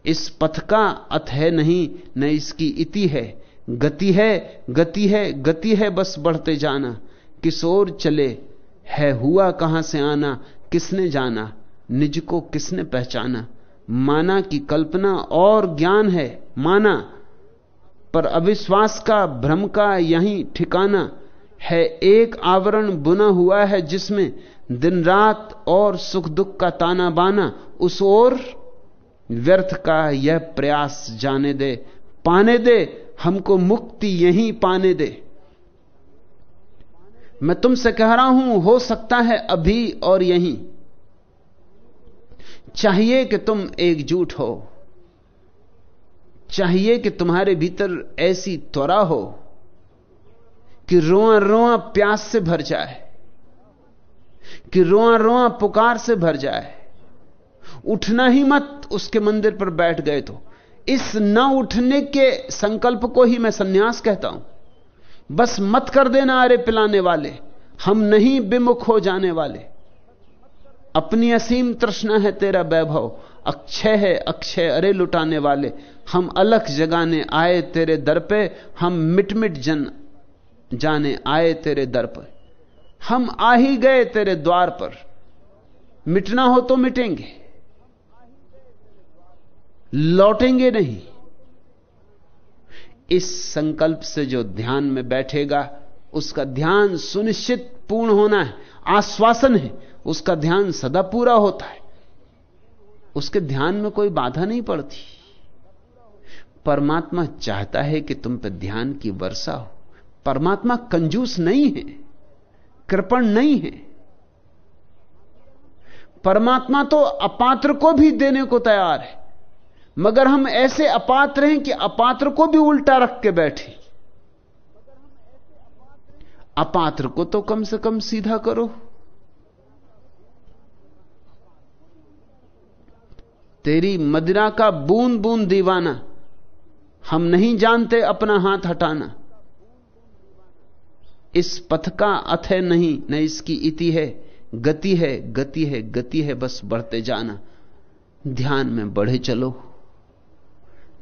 इस पथ का अथ है नहीं, न इसकी इति है। गति है गति है गति है, बस बढ़ते जाना। किस ओर चले, है हुआ कहाँ से आना, किसने जाना, निज को किसने पहचाना? माना की कल्पना और ज्ञान है, माना, पर अविश्वास का, भ्रम का यही ठिकाना है, एक आवरण बुना हुआ है जिसमें दिन रात और सुख दुख का ताना बाना उस ओर व्यर्थ का यह प्रयास जाने दे, पाने दे, हमको मुक्ति यहीं पाने दे। मैं तुमसे कह रहा हूँ, हो सकता है अभी और यहीं। चाहिए कि तुम एकजुट हो। चाहिए कि तुम्हारे भीतर ऐसी त्वरा हो कि रोआ रोआ प्यास से भर जाए, कि रोआ रोआ पुकार से भर जाए। उठना ही मत, उसके मंदिर पर बैठ गए तो। इस न उठने के संकल्प को ही मैं सन्यास कहता हूँ। बस मत कर देना अरे पिलाने वाले, हम नहीं विमुख हो जाने वाले। अपनी असीम तृष्णा है तेरा वैभव। अक्षय है, अक्षय अरे लुटाने वाले। हम अलख जगाने आए तेरे दर पे। हम मिट मिट जन जाने आए तेरे दर पर। हम आ ही गए तेरे द्वार पर। मिटना हो तो मिटेंगे। लौटेंगे नहीं। इस संकल्प से जो ध्यान में बैठेगा, उसका ध्यान सुनिश्चित पूर्ण होना है। आश्वासन है। उसका ध्यान सदा पूरा होता है। उसके ध्यान में कोई बाधा नहीं पड़ती। परमात्मा चाहता है कि तुम पर ध्यान की वर्षा हो। परमात्मा कंजूस नहीं है, कृपण नहीं है। परमात्मा तो अपात्र को भी देने को तैयार है। मगर हम ऐसे अपात्र हैं कि अपात्र को भी उल्टा रख के बैठे। अपात्र को तो कम से कम सीधा करो। तेरी मदिरा का बूंद बूंद दीवाना। हम नहीं जानते अपना हाथ हटाना। इस पथ का अथ है नहीं, न इसकी इति है। गति है गति है गति है, बस बढ़ते जाना। ध्यान में बढ़े चलो।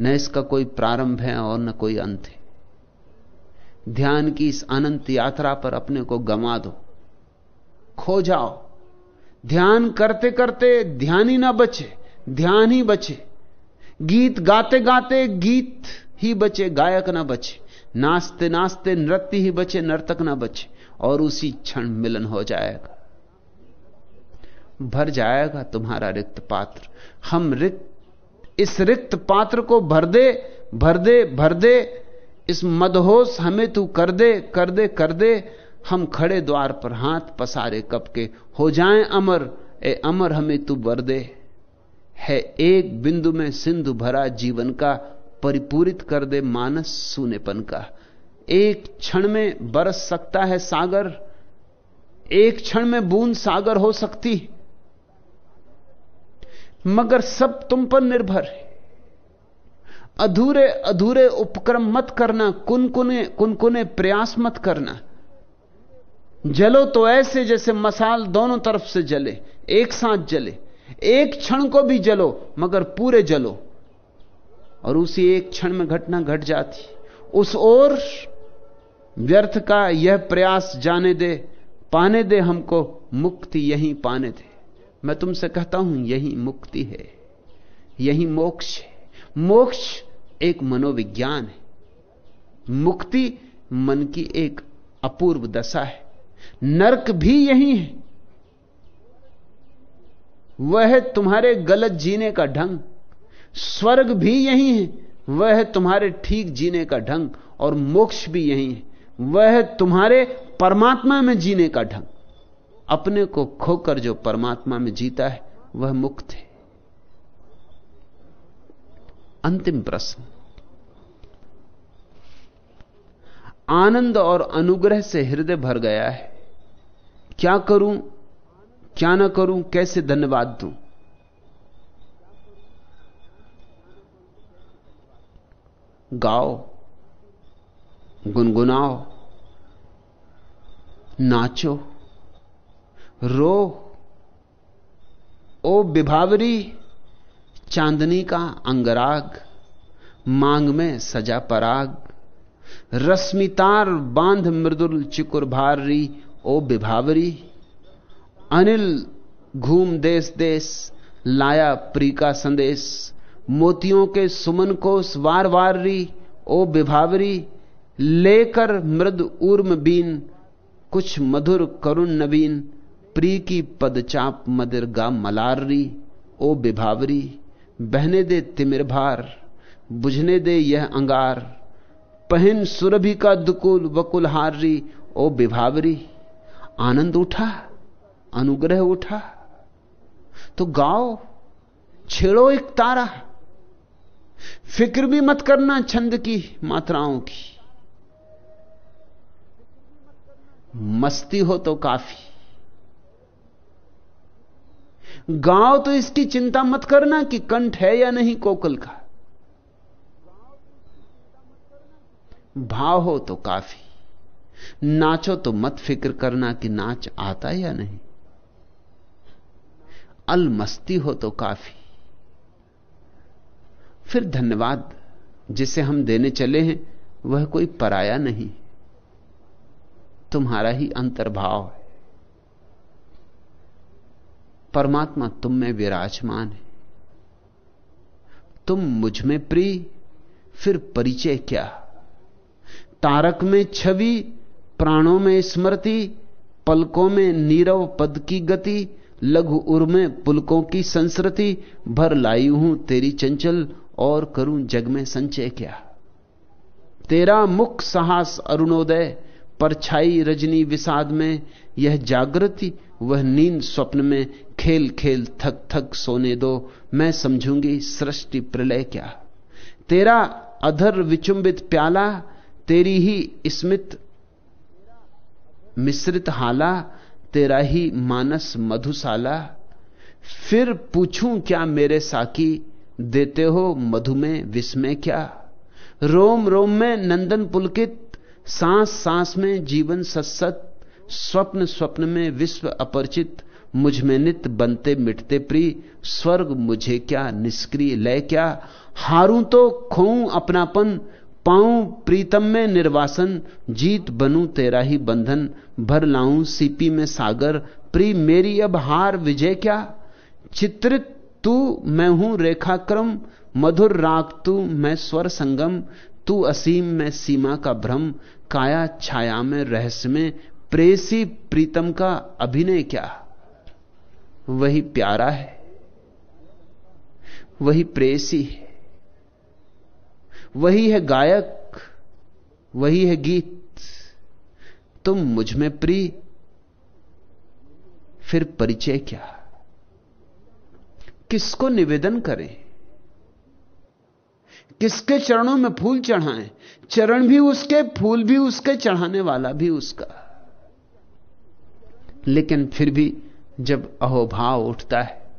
न इसका कोई प्रारंभ है और न कोई अंत है। ध्यान की इस अनंत यात्रा पर अपने को गमा दो। खो जाओ। ध्यान करते करते ध्यान ही ना बचे। ध्यान ही बचे। गीत गाते गाते गीत ही बचे, गायक ना बचे। नाचते नाचते नृत्य ही बचे, नर्तक ना बचे। और उसी क्षण मिलन हो जाएगा। भर जाएगा तुम्हारा रिक्त पात्र। हम रिक्त, इस रिक्त पात्र को भर दे भर दे भर दे। इस मदहोश हमें तू कर दे कर दे कर दे। हम खड़े द्वार पर हाथ पसारे कब के। हो जाएँ अमर, ए अमर हमें तू बर दे। है एक बिंदु में सिंधु भरा जीवन का, परिपूरित कर दे मानस सूनेपन का। एक क्षण में बरस सकता है सागर, एक क्षण में बूंद सागर हो सकती, मगर सब तुम पर निर्भर है। अधूरे अधूरे उपक्रम मत करना, कुनकुने कुनकुने प्रयास मत करना। जलो तो ऐसे जैसे मसाल दोनों तरफ़ से जले, एक साथ जले। एक क्षण को भी जलो, मगर पूरे जलो। और उसी एक क्षण में घटना घट जाती। उस ओर व्यर्थ का यह प्रयास जाने दे, पाने दे हमको, मुक्ति यहीं पाने दे। मैं तुमसे कहता हूँ, यही मुक्ति है, यही मोक्ष है। मोक्ष एक मनोविज्ञान है। मुक्ति मन की एक अपूर्व दशा है। नरक भी यही है। वह है तुम्हारे गलत जीने का ढंग। स्वर्ग भी यही है, वह है तुम्हारे ठीक जीने का ढंग और मोक्ष भी यही है, वह है तुम्हारे परमात्मा में जीने का ढंग। अपने को खोकर जो परमात्मा में जीता है, वह मुक्त है। अंतिम प्रश्न। आनंद और अनुग्रह से हृदय भर गया है। क्या करूँ? क्या ना करूँ, कैसे धन्यवाद दूँ? गाओ, गुनगुनाओ, नाचो, रो, ओ विभावरी चांदनी का अंगराग, मांग में सजा पराग रश्मितार बाँध मृदुल चिकुर भारी ओ विभावरी अनिल, घूम देश देश, लाया प्री का संदेश। मोतियों के सुमन को वार वार री, ओ विभावरी, लेकर मृद ऊर्म बीन, कुछ मधुर करुण नवीन, प्री की पदचाप मदिर गा मलार री, ओ विभावरी, बहने दे तिमिर भार, बुझने दे यह अंगार। पहन सुरभि का दुकुल वकुल हार री, ओ विभावरी, आनंद उठा। अनुग्रह उठा। तो गाओ, छेड़ो एक तारा। फ़िक्र भी मत करना छंद की, मात्राओं की। मस्ती हो तो काफ़ी। गाँव तो इसकी चिंता मत करना कि कंठ है या नहीं कोकल का। भाव हो तो काफ़ी। नाचो तो मत फ़िक्र करना कि नाच आता या नहीं। अलमस्ती हो तो काफ़ी। फिर धन्यवाद जिसे हम देने चले हैं, वह कोई पराया नहीं। तुम्हारा ही अंतर्भाव है। परमात्मा तुम में विराजमान है। तुम मुझमें प्रिय फिर परिचय क्या? तारक में छवि, प्राणों में स्मृति, पलकों में नीरव पद की गति लघु उर्मे पुलकों की संस्कृति भर लाई हूँ तेरी चंचल और करूँ जग में संचय क्या। तेरा मुख साहस अरुणोदय, परछाई रजनी विषाद में, यह जागृति, वह नींद स्वप्न में, खेल खेल थक थक सोने दो, मैं समझूँगी सृष्टि प्रलय क्या। तेरा अधर विचुंबित प्याला, तेरी ही स्मित मिश्रित हाला तेरा ही मानस मधुशाला, फिर पूछूँ क्या मेरे साकी, देते हो मधु में विस्मय क्या? रोम रोम में नंदन पुलकित, सांस सांस में जीवन सत्सत स्वप्न स्वप्न में विश्व अपरिचित, मुझमें नित बनते मिटते प्री, स्वर्ग मुझे क्या, निष्क्रिय लय क्या? हारूं तो खोऊं अपनापन पाऊँ प्रीतम में निर्वासन, जीत बनू तेरा ही बंधन, भर लाऊं सीपी में सागर, प्री मेरी अब हार विजय क्या? चित्रित तू मैं हूँ रेखाक्रम, मधुर राग तू मैं स्वर संगम, तू असीम में सीमा का भ्रम, काया छाया में रहस्य में प्रेसी प्रीतम का अभिनय क्या? वही प्यारा है, वही प्रेसी है। वही है गायक, वही है गीत। तुम मुझमें प्रिय फिर परिचय क्या? किसको निवेदन करें? किसके चरणों में फूल चढ़ाएँ? चरण भी उसके, फूल भी उसके, चढ़ाने वाला भी उसका। लेकिन फिर भी जब अहोभाव उठता है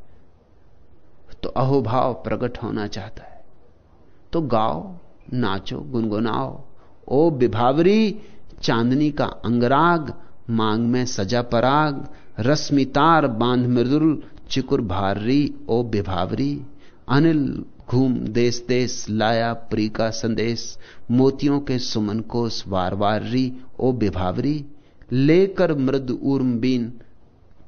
तो अहोभाव प्रकट होना चाहता है। तो गाओ। नाचो, गुनगुनाओ। ओ विभावरी चांदनी का अंगराग, मांग में सजा पराग रश्मितार बाँध मृदुल, चिकुर भारी, ओ विभावरी अनिल, घूम, देश देश, लाया प्री का संदेश, मोतियों के सुमन को वार वारी, ओ विभावरी लेकर मृद ऊर्म बीन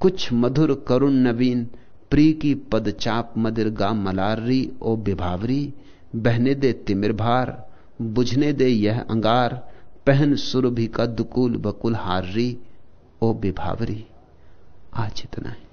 कुछ मधुर करुण नवीन, प्री की पदचाप मदिर गा मलारी, ओ विभावरी बहने दे तिमिर भार, बुझने दे यह अंगार, पहन सुरभि का दुकुल बकुल हारी ओ बिभावरी। आज इतना है।